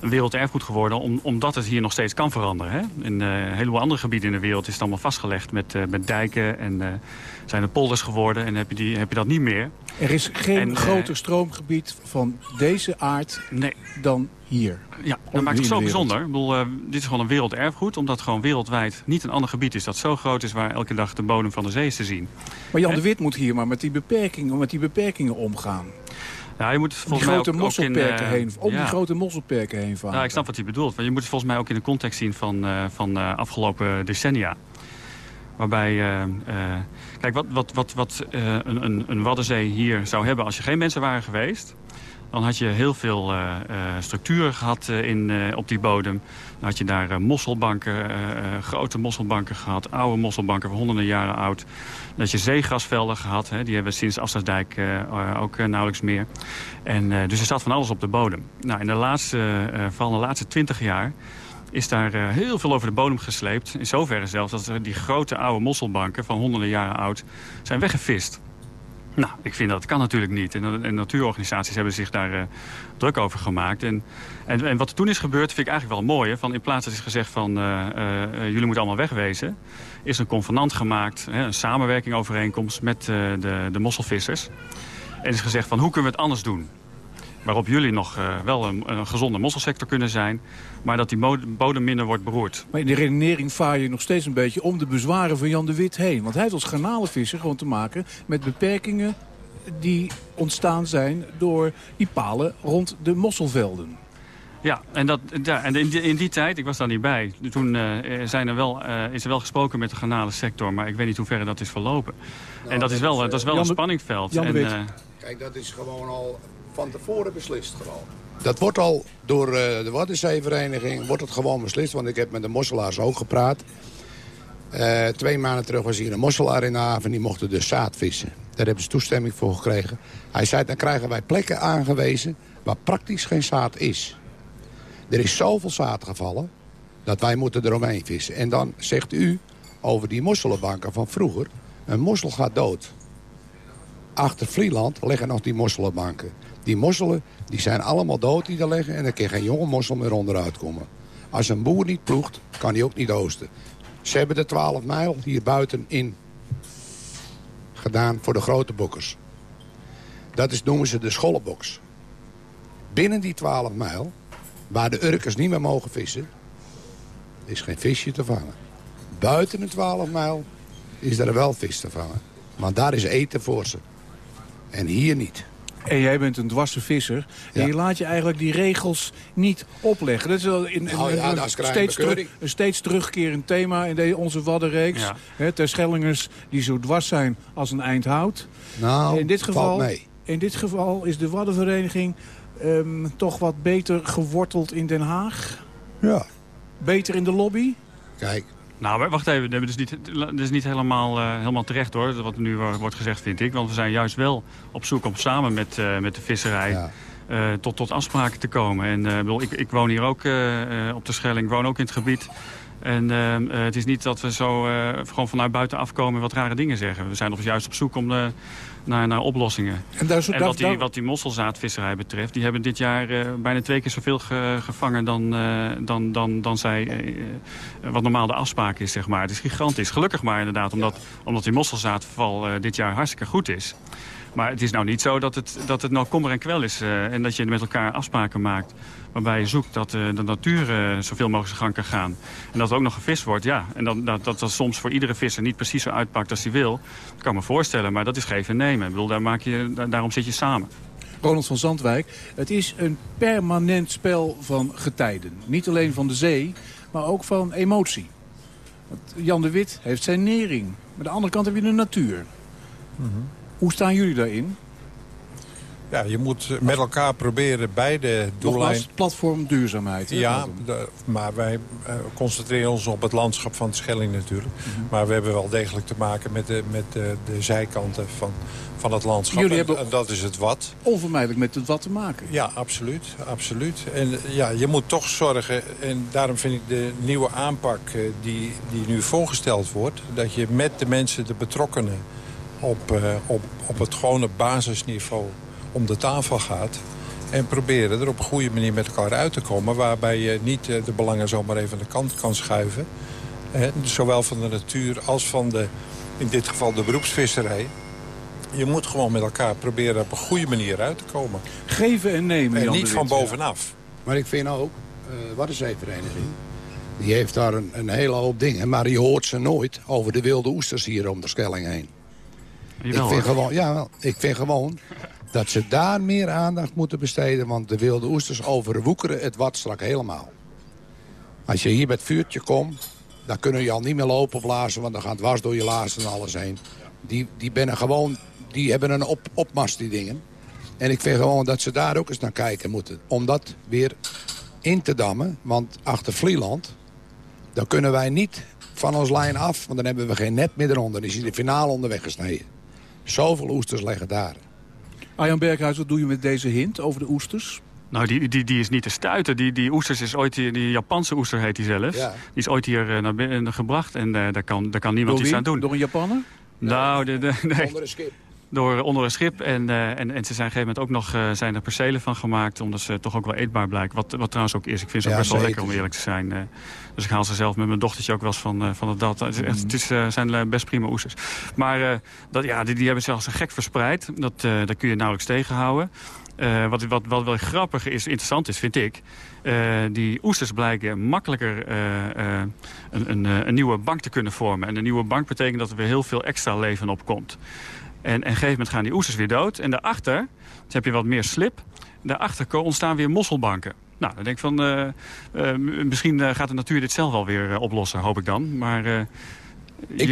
een werelderfgoed geworden om, omdat het hier nog steeds kan veranderen. Hè? In uh, een heleboel andere gebieden in de wereld is het allemaal vastgelegd met, uh, met dijken en zijn er polders geworden en heb je, die, heb je dat niet meer. Er is geen en, groter stroomgebied van deze aard nee. dan hier. Ja, dat maakt het zo bijzonder. Ik bedoel, dit is gewoon een werelderfgoed, omdat het gewoon wereldwijd niet een ander gebied is dat zo groot is waar elke dag de bodem van de zee is te zien. Maar Jan de Wit moet hier maar met die beperkingen, met die beperkingen omgaan. Je moet volgens die mij grote ook, mosselperken ook in, uh, heen, om ja. die grote mosselperken heen varen. Ja, ik snap wat hij bedoelt. Want je moet het volgens mij ook in de context zien van, uh, van uh, afgelopen decennia. Waarbij, kijk, wat, wat, wat, wat een, een, een Waddenzee hier zou hebben als je geen mensen waren geweest... dan had je heel veel structuren gehad in, op die bodem. Dan had je daar mosselbanken, grote mosselbanken gehad, oude mosselbanken van honderden jaren oud dat je zeegrasvelden gehad. Hè, die hebben we sinds Afsluitdijk uh, ook uh, nauwelijks meer. En, uh, dus er staat van alles op de bodem. Nou, in de laatste, vooral de laatste twintig jaar is daar heel veel over de bodem gesleept. In zoverre zelfs dat die grote oude mosselbanken van honderden jaren oud zijn weggevist. Nou, ik vind dat kan natuurlijk niet. En, en natuurorganisaties hebben zich daar uh, druk over gemaakt. En, en, en, wat er toen is gebeurd vind ik eigenlijk wel mooi. Van in plaats dat is gezegd van uh, uh, jullie moeten allemaal wegwezen... is een convenant gemaakt, hè, een samenwerking overeenkomst met de, de mosselvissers. En is gezegd van hoe kunnen we het anders doen? Waarop jullie nog eh, wel een, een, gezonde mosselsector kunnen zijn... maar dat die bodem minder wordt beroerd. Maar in de redenering vaar je nog steeds een beetje om de bezwaren van Jan de Wit heen. Want hij heeft als garnalenvisser gewoon te maken met beperkingen die ontstaan zijn door die palen rond de mosselvelden. Ja, en, dat, ja, en in, die, in die tijd, ik was daar niet bij, toen uh, zijn er wel, uh, is er wel gesproken met de garnalensector, maar ik weet niet hoe ver dat is verlopen. Nou, en dat, is wel, dat is wel een spanningveld. en, uh, Kijk, dat is gewoon al van tevoren beslist gewoon. Dat wordt al door de Waddenzeevereniging wordt het gewoon beslist, want ik heb met de mosselaars ook gepraat. twee maanden terug was hier een mosselaar in de haven, die mochten dus zaad vissen. Daar hebben ze toestemming voor gekregen. Hij zei, dan krijgen wij plekken aangewezen waar praktisch geen zaad is. Er is zoveel zaad gevallen dat wij moeten eromheen vissen. En dan zegt u over die mosselenbanken van vroeger... een mossel gaat dood. Achter Vlieland liggen nog die mosselenbanken. Die mosselen die zijn allemaal dood die daar liggen... en er kan geen jonge mossel meer onderuit komen. Als een boer niet ploegt, kan hij ook niet oosten. Ze hebben de 12 mijl hier buitenin gedaan voor de grote bokkers. Dat is, noemen ze de schollenboks. Binnen die 12 mijl Waar de Urkers niet meer mogen vissen, is geen visje te vangen. Buiten de 12 mijl is er wel vis te vangen. Want daar is eten voor ze. En hier niet. En jij bent een dwarse visser. En je laat je eigenlijk die regels niet opleggen. Dat is wel in, in, ja, een, steeds terug, een steeds terugkerend thema in de, onze Waddenreeks. Ja. He, Terschellingers die zo dwars zijn als een eind hout. Nou, in dit geval, mee. In dit geval is de Waddenvereniging um, toch wat beter geworteld in Den Haag? Ja. Beter in de lobby? Kijk. Nou, wacht even. Dat is niet, dat is niet helemaal, uh, helemaal terecht, hoor. Wat nu wordt gezegd, vind ik. Want we zijn juist wel op zoek om samen met, uh, met de visserij... Ja. Uh, tot, tot afspraken te komen. En uh, ik, ik woon hier ook uh, op de Schelling, ik woon ook in het gebied. En het is niet dat we zo gewoon vanuit buiten afkomen en wat rare dingen zeggen. We zijn op juist op zoek om naar, naar oplossingen. En, daar, en wat, die, wat die mosselzaadvisserij betreft... die hebben dit jaar uh, bijna twee keer zoveel ge, gevangen dan, uh, dan, dan, dan zij... Uh, wat normaal de afspraak is, zeg maar. Het is gigantisch. Gelukkig maar inderdaad, omdat, omdat die mosselzaadval dit jaar hartstikke goed is. Maar het is nou niet zo dat het, dat het nou kommer en kwel is... en dat je met elkaar afspraken maakt waarbij je zoekt dat uh, de natuur uh, zoveel mogelijk zijn gang kan gaan. En dat er ook nog gevist wordt, ja. En dat, dat, dat, dat soms voor iedere visser niet precies zo uitpakt als hij wil. Dat kan me voorstellen, maar dat is geven en nemen. Ik bedoel, daar maak je, daar, daarom zit je samen. Ronald van Zandwijk, het is een permanent spel van getijden. Niet alleen van de zee, maar ook van emotie. Jan de Wit heeft zijn nering. Maar aan de andere kant heb je de natuur. Mm -hmm. Hoe staan jullie daarin? Ja, je moet met elkaar proberen beide doellijnen... platform duurzaamheid. Ja, maar wij uh, concentreren ons op het landschap van de Schelling natuurlijk. Mhm. Maar we hebben wel degelijk te maken met de, met de, de zijkanten van, van het landschap. Jullie hebben en, dat is het wat. Onvermijdelijk met het wat te maken. Ja, absoluut. absoluut. En ja, je moet toch zorgen, en daarom vind ik de nieuwe aanpak uh, die, die nu voorgesteld wordt... dat je met de mensen, de betrokkenen, op, uh, op, op het gewone basisniveau om de tafel gaat. En proberen er op een goede manier met elkaar uit te komen... waarbij je niet eh, de belangen zomaar even aan de kant kan schuiven. zowel van de natuur als van de, in dit geval de beroepsvisserij. Je moet gewoon met elkaar proberen op een goede manier uit te komen. Geven en nemen. En niet van bovenaf. Maar ik vind ook, uh, wat is vereniging? Die heeft daar een, een, hele hoop dingen. Maar je hoort ze nooit over de wilde oesters hier om de Schelling heen. Jawel, ik vind gewoon, ja, ik vind gewoon dat ze daar meer aandacht moeten besteden... want de wilde oesters overwoekeren het wat strak helemaal. Als je hier met het vuurtje komt, dan kunnen je al niet meer lopen blazen... want dan gaat dwars door je laars en alles heen. Die, die, binnen gewoon, die hebben een op, opmars, die dingen. En ik vind gewoon dat ze daar ook eens naar kijken moeten. Om dat weer in te dammen. Want achter Vlieland, dan kunnen wij niet van ons lijn af... want dan hebben we geen net meer eronder. Dan is hij de finale onderweg gesneden. Zoveel oesters liggen daar. Arjan Berghuis, wat doe je met deze hint over de oesters? Nou, die, die, die is niet te stuiten. Die, die oesters is ooit, die, die Japanse oester heet die zelf. Die is ooit hier uh, naar binnen gebracht en uh, daar, kan, daar kan niemand iets aan doen. Door een Japanner? Nou, de, de, nee. Zonder een skip. door, onder een schip. En, uh, en, en ze zijn op een gegeven moment ook nog uh, zijn er percelen van gemaakt. Omdat ze toch ook wel eetbaar blijken. Wat, wat trouwens ook is. Ik vind ze ook best wel lekker om eerlijk te zijn. Uh, dus ik haal ze zelf met mijn dochtertje ook wel eens van, van het dat. Het, is echt, het is, zijn best prima oesters. Maar dat, ja, die, die hebben zelfs een gek verspreid. Dat, dat kun je nauwelijks tegenhouden. Uh, wat, wat, wat wel grappig is, interessant is, vind ik... Uh, die oesters blijken makkelijker uh, een, een, een, nieuwe bank te kunnen vormen. En een nieuwe bank betekent dat er weer heel veel extra leven op komt. En, en op een gegeven moment gaan die oesters weer dood. En daarachter, dus heb je wat meer slip... daarachter ontstaan weer mosselbanken. Nou, dan denk ik van... misschien gaat de natuur dit zelf wel weer oplossen, hoop ik dan. Maar... je,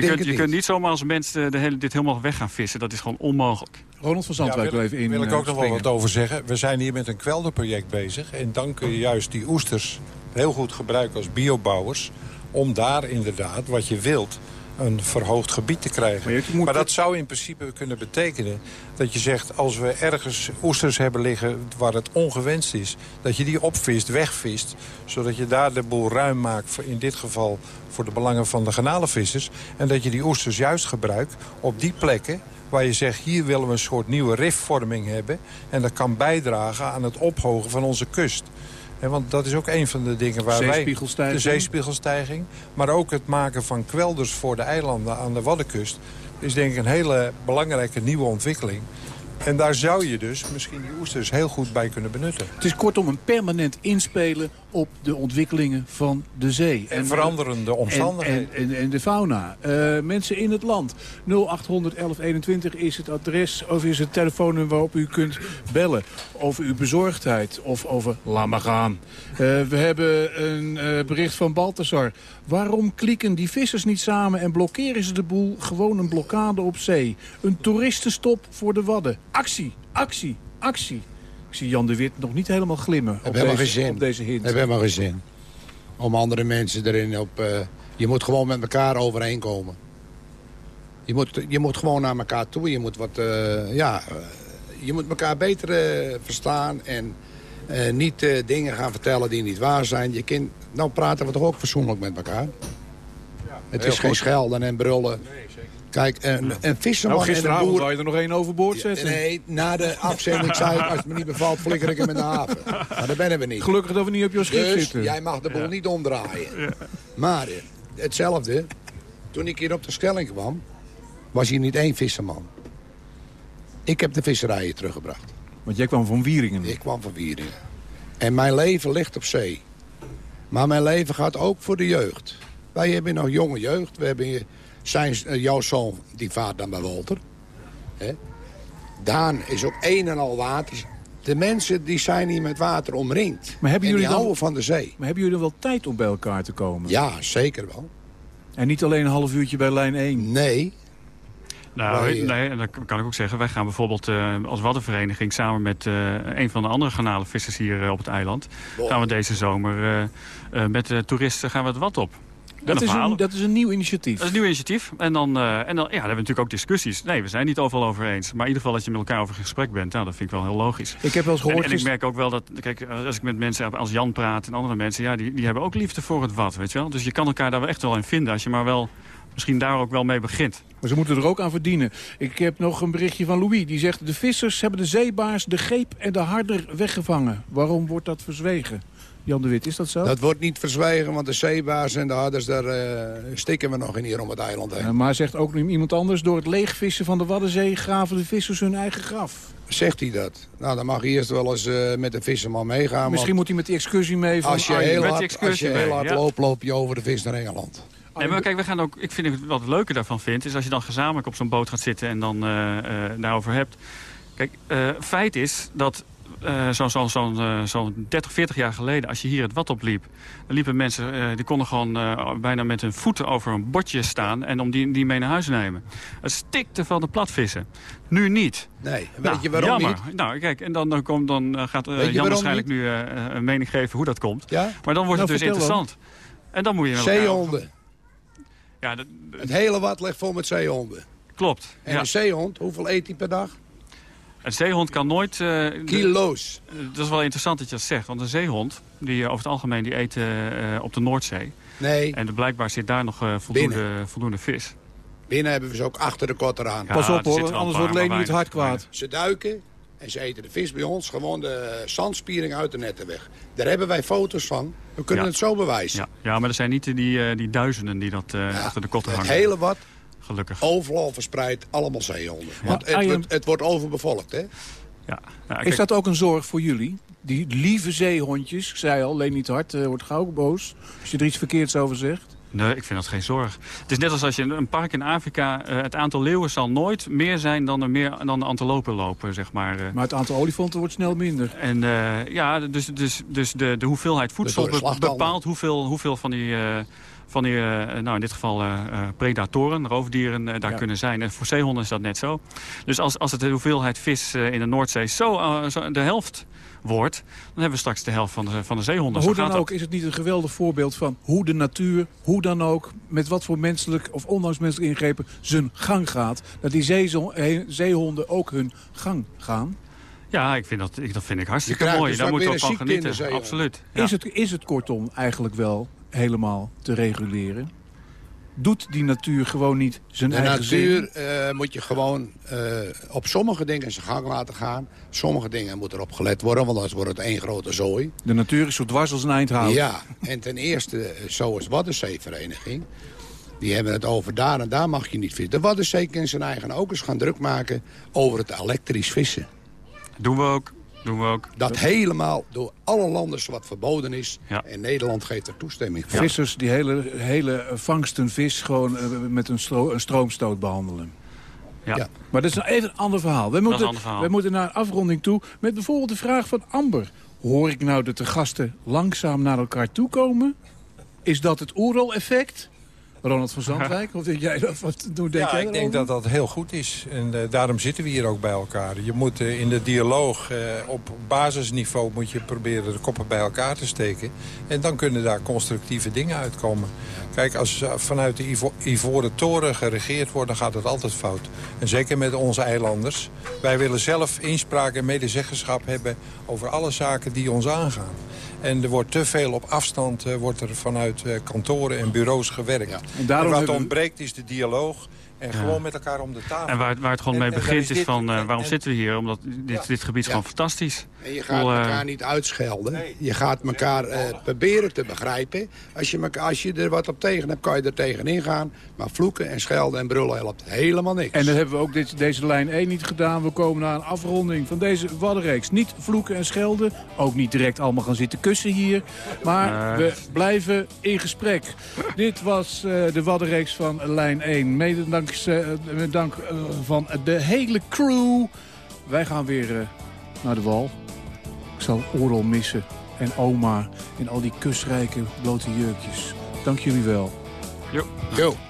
kunt, je kunt niet zomaar als mens de hele, dit helemaal weg gaan vissen. Dat is gewoon onmogelijk. Ronald van Zandwijk ja, wil, even in wil ik ook uh, nog wel wat over zeggen. We zijn hier met een kwelderproject bezig. En dan kun je juist die oesters heel goed gebruiken als biobouwers... om daar inderdaad, wat je wilt, een verhoogd gebied te krijgen. Maar, maar, dat zou in principe kunnen betekenen dat je zegt... als we ergens oesters hebben liggen waar het ongewenst is... dat je die opvist, wegvist... zodat je daar de boel ruim maakt, voor, in dit geval voor de belangen van de garnalenvissers... en dat je die oesters juist gebruikt op die plekken waar je zegt, hier willen we een soort nieuwe rifvorming hebben. En dat kan bijdragen aan het ophogen van onze kust. Want dat is ook een van de dingen waar wij... De zeespiegelstijging. Maar ook het maken van kwelders voor de eilanden aan de Waddenkust... is denk ik een hele belangrijke nieuwe ontwikkeling. En daar zou je dus misschien die oesters heel goed bij kunnen benutten. Het is kortom een permanent inspelen op de ontwikkelingen van de zee. En, en veranderende omstandigheden. En, en, en de fauna. Uh, mensen in het land. 0800 1121 is het adres of is het telefoonnummer waarop u kunt bellen. Over uw bezorgdheid of over laat maar gaan. Uh, we hebben een uh, bericht van Baltasar. Waarom klikken die vissers niet samen en blokkeren ze de boel? Gewoon een blokkade op zee. Een toeristenstop voor de Wadden. Actie, actie, actie. Ik zie Jan de Wit nog niet helemaal glimmen op deze, zin. op deze hint. Heb helemaal geen zin. Om andere mensen erin op... Uh, je moet gewoon met elkaar overeenkomen. Je moet, je moet gewoon naar elkaar toe. Je moet, wat, uh, ja, uh, je moet elkaar beter verstaan. En niet dingen gaan vertellen die niet waar zijn. Je kind, nou praten we toch ook fatsoenlijk met elkaar. Ja, het is geen schelden en brullen. Nee, Kijk, een, een visserman nou, en een boer... wou je er nog één overboord zetten. Nee, na de afzending zei ik, als het me niet bevalt, flikker ik hem in de haven. Maar daar ben we niet. Gelukkig dat we niet op je schip dus zitten. jij mag de boel ja. niet omdraaien. Ja. Maar eh, hetzelfde, toen ik hier op de Schelling kwam, was hier niet één visserman. Ik heb de visserijen teruggebracht. Want jij kwam van Wieringen? Ik kwam van Wieringen. En mijn leven ligt op zee. Maar mijn leven gaat ook voor de jeugd. Wij hebben nog jonge jeugd. We hebben zijn, uh, jouw zoon, die vaart dan bij Walter. Daan is ook een en al water. De mensen die zijn hier met water omringd. Maar hebben jullie houden van de zee. Maar hebben jullie wel tijd om bij elkaar te komen? Ja, zeker wel. En niet alleen een half uurtje bij lijn 1? Nee. Nou, wij, nee, en dat kan ik ook zeggen. Wij gaan bijvoorbeeld uh, als Waddenvereniging samen met uh, een van de andere garnalenvissers hier uh, op het eiland... Wow. gaan we deze zomer met de toeristen gaan we het wat op. Dat is, een, dat is, een, nieuw initiatief. Dat is een nieuw initiatief. En dan, uh, en dan ja, dan hebben we natuurlijk ook discussies. Nee, we zijn niet overal over eens. Maar in ieder geval dat je met elkaar over gesprek bent. Nou, dat vind ik wel heel logisch. Ik heb wel eens gehoord... En, en ik merk ook wel dat... Kijk, als ik met mensen als Jan praat en andere mensen... Ja, die, die hebben ook liefde voor het wat, weet je wel. Dus je kan elkaar daar wel echt wel in vinden. Als je maar wel misschien daar ook wel mee begint. Maar ze moeten er ook aan verdienen. Ik heb nog een berichtje van Louis. Die zegt, de vissers hebben de zeebaars, de greep en de harder weggevangen. Waarom wordt dat verzwegen? Jan de Wit, is dat zo? Dat wordt niet verzwijgen, want de zeebaars en de harders, daar uh, stikken we nog in hier om het eiland heen. Ja, maar zegt ook iemand anders, door het leegvissen van de Waddenzee graven de vissers hun eigen graf. Zegt hij dat? Nou, dan mag hij eerst wel eens uh, met de visserman meegaan. Misschien moet hij met die excursie mee van Als je heel hard, als je heel hard ja. loopt, loop je over de vis naar Engeland. Nee, maar kijk, we gaan ook, ik vind het, wat het leuke daarvan vind... is als je dan gezamenlijk op zo'n boot gaat zitten en dan uh, daarover hebt. Kijk, feit is dat uh, zo'n zo, zo, uh, zo 30, 40 jaar geleden, als je hier het wat opliep... dan liepen mensen, uh, die konden gewoon bijna met hun voeten over een bordje staan... en om die, die mee naar huis nemen. Het stikte van de platvissen. Nu niet. Nee, weet nou, je waarom jammer. niet? Nou, kijk, en dan, dan, komt, dan gaat Jan waarschijnlijk niet? nu een mening geven hoe dat komt. Ja? Maar dan wordt nou, het dus interessant. En dan moet je Zeehonden. Ja, dat, het hele wat ligt vol met zeehonden. Klopt. En ja. een zeehond, hoeveel eet hij per dag? Een zeehond kan nooit... Uh, Kilo's. Dat is wel interessant dat je dat zegt. Want een zeehond, die over het algemeen, die eet uh, op de Noordzee. Nee. En blijkbaar zit daar nog uh, voldoende, voldoende vis. Binnen hebben we ze ook achter de kotter aan. Pas op hoor, anders wordt Leni het hard kwaad. Ze duiken en ze eten de vis bij ons. Gewoon de zandspiering uit de netten weg. Daar hebben wij foto's van. We kunnen Ja. het zo bewijzen. Ja, ja, maar er zijn niet die, eh, die duizenden die dat eh, achter de kotter Het hangen. hele wat, Gelukkig. overal verspreid, allemaal zeehonden. Want het, wordt- het wordt overbevolkt, hè? Ja. Is dat ook een zorg voor jullie? Die lieve zeehondjes, ik zei al, Leni het hart eh, wordt gauw boos... als je er iets verkeerds over zegt. Nee, ik vind dat geen zorg. Het is net als als je in een park in Afrika... eh, het aantal leeuwen zal nooit meer zijn dan er, meer, dan de antilopen lopen, zeg maar. eh. Maar het aantal olifanten wordt snel minder. En eh, ja, dus, dus, dus de, de hoeveelheid voedsel bepaalt hoeveel, hoeveel van die... eh, van die, nou in dit geval eh, eh, predatoren, roofdieren, daar Ja. kunnen zijn. En voor zeehonden is dat net zo. Dus als, als het de hoeveelheid vis in de Noordzee zo, zo de helft wordt... dan hebben we straks de helft van de, van de zeehonden. Maar hoe dan dat. ook is het niet een geweldig voorbeeld van hoe de natuur, hoe dan ook, met wat voor menselijk of ondanks menselijk ingrepen, zijn gang gaat. Dat die zeezon- eh, zeehonden ook hun gang gaan. Ja, ik vind dat, ik, dat vind ik hartstikke Je mooi. dus Daar moeten we meer van genieten. Absoluut. Ja. Is, het, is het kortom eigenlijk wel helemaal te reguleren? Doet die natuur gewoon niet zijn De eigen natuur eh, moet je gewoon eh, op sommige dingen zijn gang laten gaan. Sommige dingen moet erop gelet worden, want anders wordt het één grote zooi. De natuur is zo dwars als een eindhouden. Ja, en ten eerste, eh, zoals Waddenzeevereniging... die hebben het over daar en daar mag je niet vissen. De Waddenzee kan zijn eigen ook eens gaan druk maken over het elektrisch vissen. Doen we ook. Doen we ook. Dat helemaal door alle landen wat verboden is. Ja. En Nederland geeft er toestemming voor. Vissers die hele, hele vangsten vis gewoon eh, met een, stro- een stroomstoot behandelen. Ja. Maar dat is een even een ander verhaal. We moeten, verhaal. we moeten naar een afronding toe met bijvoorbeeld de vraag van Amber. Hoor ik nou dat de gasten langzaam naar elkaar toe komen? Is dat het Oerol-effect? Ronald van Zandwijk, of denk jij dat? Wat, hoe denk ja, jij ik denk dat dat heel goed is. En eh, daarom zitten we hier ook bij elkaar. Je moet eh, in de dialoog eh, op basisniveau moet je proberen de koppen bij elkaar te steken. En dan kunnen daar constructieve dingen uitkomen. Kijk, als vanuit de Ivo Ivoren Toren geregeerd wordt, dan gaat het altijd fout. En zeker met onze eilanders. Wij willen zelf inspraak en medezeggenschap hebben over alle zaken die ons aangaan. En er wordt te veel op afstand eh, wordt er vanuit eh, kantoren en bureaus gewerkt. En wat ontbreekt is de dialoog. En Ja. gewoon met elkaar om de tafel. En waar, het- waar het gewoon En- mee en begint is, dit- van, eh, waarom en- zitten we hier? Omdat dit, dit gebied is gewoon fantastisch. En je gaat bedoel, eh, elkaar niet uitschelden. Je gaat elkaar eh, proberen te begrijpen. Als je, elkaar- als je er wat op tegen hebt, kan je er tegenin gaan. Maar vloeken en schelden en brullen helpt helemaal niks. En dat hebben we ook dit, deze lijn 1 niet gedaan. We komen naar een afronding van deze Waddenreeks. Niet vloeken en schelden. Ook niet direct allemaal gaan zitten kussen hier. Maar Nee. we blijven in gesprek. Dit was eh, de Waddenreeks van lijn 1. Mede dankzij, eh, met dank eh, van de hele crew. Wij gaan weer eh, naar de wal. Ik zal Oorlog missen. En oma. En al die kusrijke blote jurkjes. Dank jullie wel. Jo. Jo.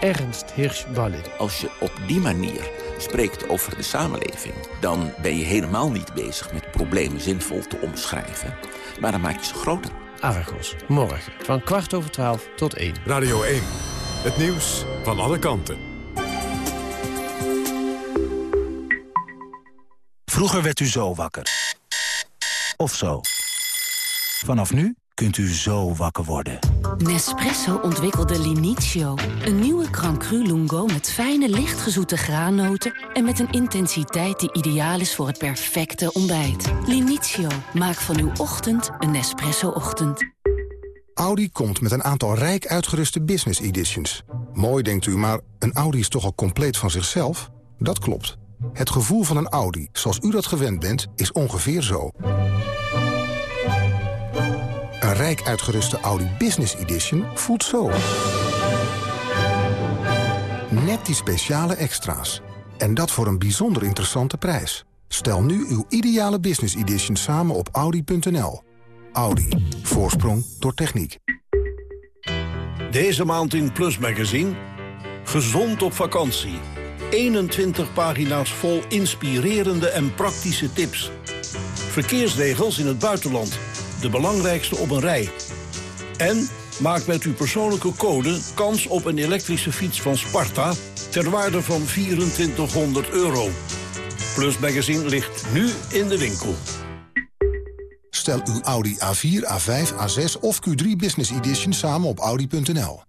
Ernst Hirschballin. Als je op die manier spreekt over de samenleving... dan ben je helemaal niet bezig met problemen zinvol te omschrijven. Maar dan maak je ze groter. Argos, morgen van kwart over twaalf tot één. Radio 1. Het nieuws van alle kanten. Vroeger werd u zo wakker. Of zo. Vanaf nu kunt u zo wakker worden. Nespresso ontwikkelde Linizio. Een nieuwe Grand Cru Lungo met fijne, lichtgezoete graannoten... en met een intensiteit die ideaal is voor het perfecte ontbijt. Linizio, maak van uw ochtend een Nespresso-ochtend. Audi komt met een aantal rijk uitgeruste business editions. Mooi denkt u, maar een Audi is toch al compleet van zichzelf? Dat klopt. Het gevoel van een Audi, zoals u dat gewend bent, is ongeveer zo. Een rijk uitgeruste Audi Business Edition voelt zo. Net die speciale extra's. En dat voor een bijzonder interessante prijs. Stel nu uw ideale Business Edition samen op Audi.nl. Audi. Voorsprong door techniek. Deze maand in Plus Magazine. Gezond op vakantie. 21 pagina's vol inspirerende en praktische tips. Verkeersregels in het buitenland. De belangrijkste op een rij. En maak met uw persoonlijke code kans op een elektrische fiets van Sparta... ter waarde van 2400 euro. Plus Magazine ligt nu in de winkel. Stel uw Audi A4, A5, A6 of Q3 Business Edition samen op Audi.nl.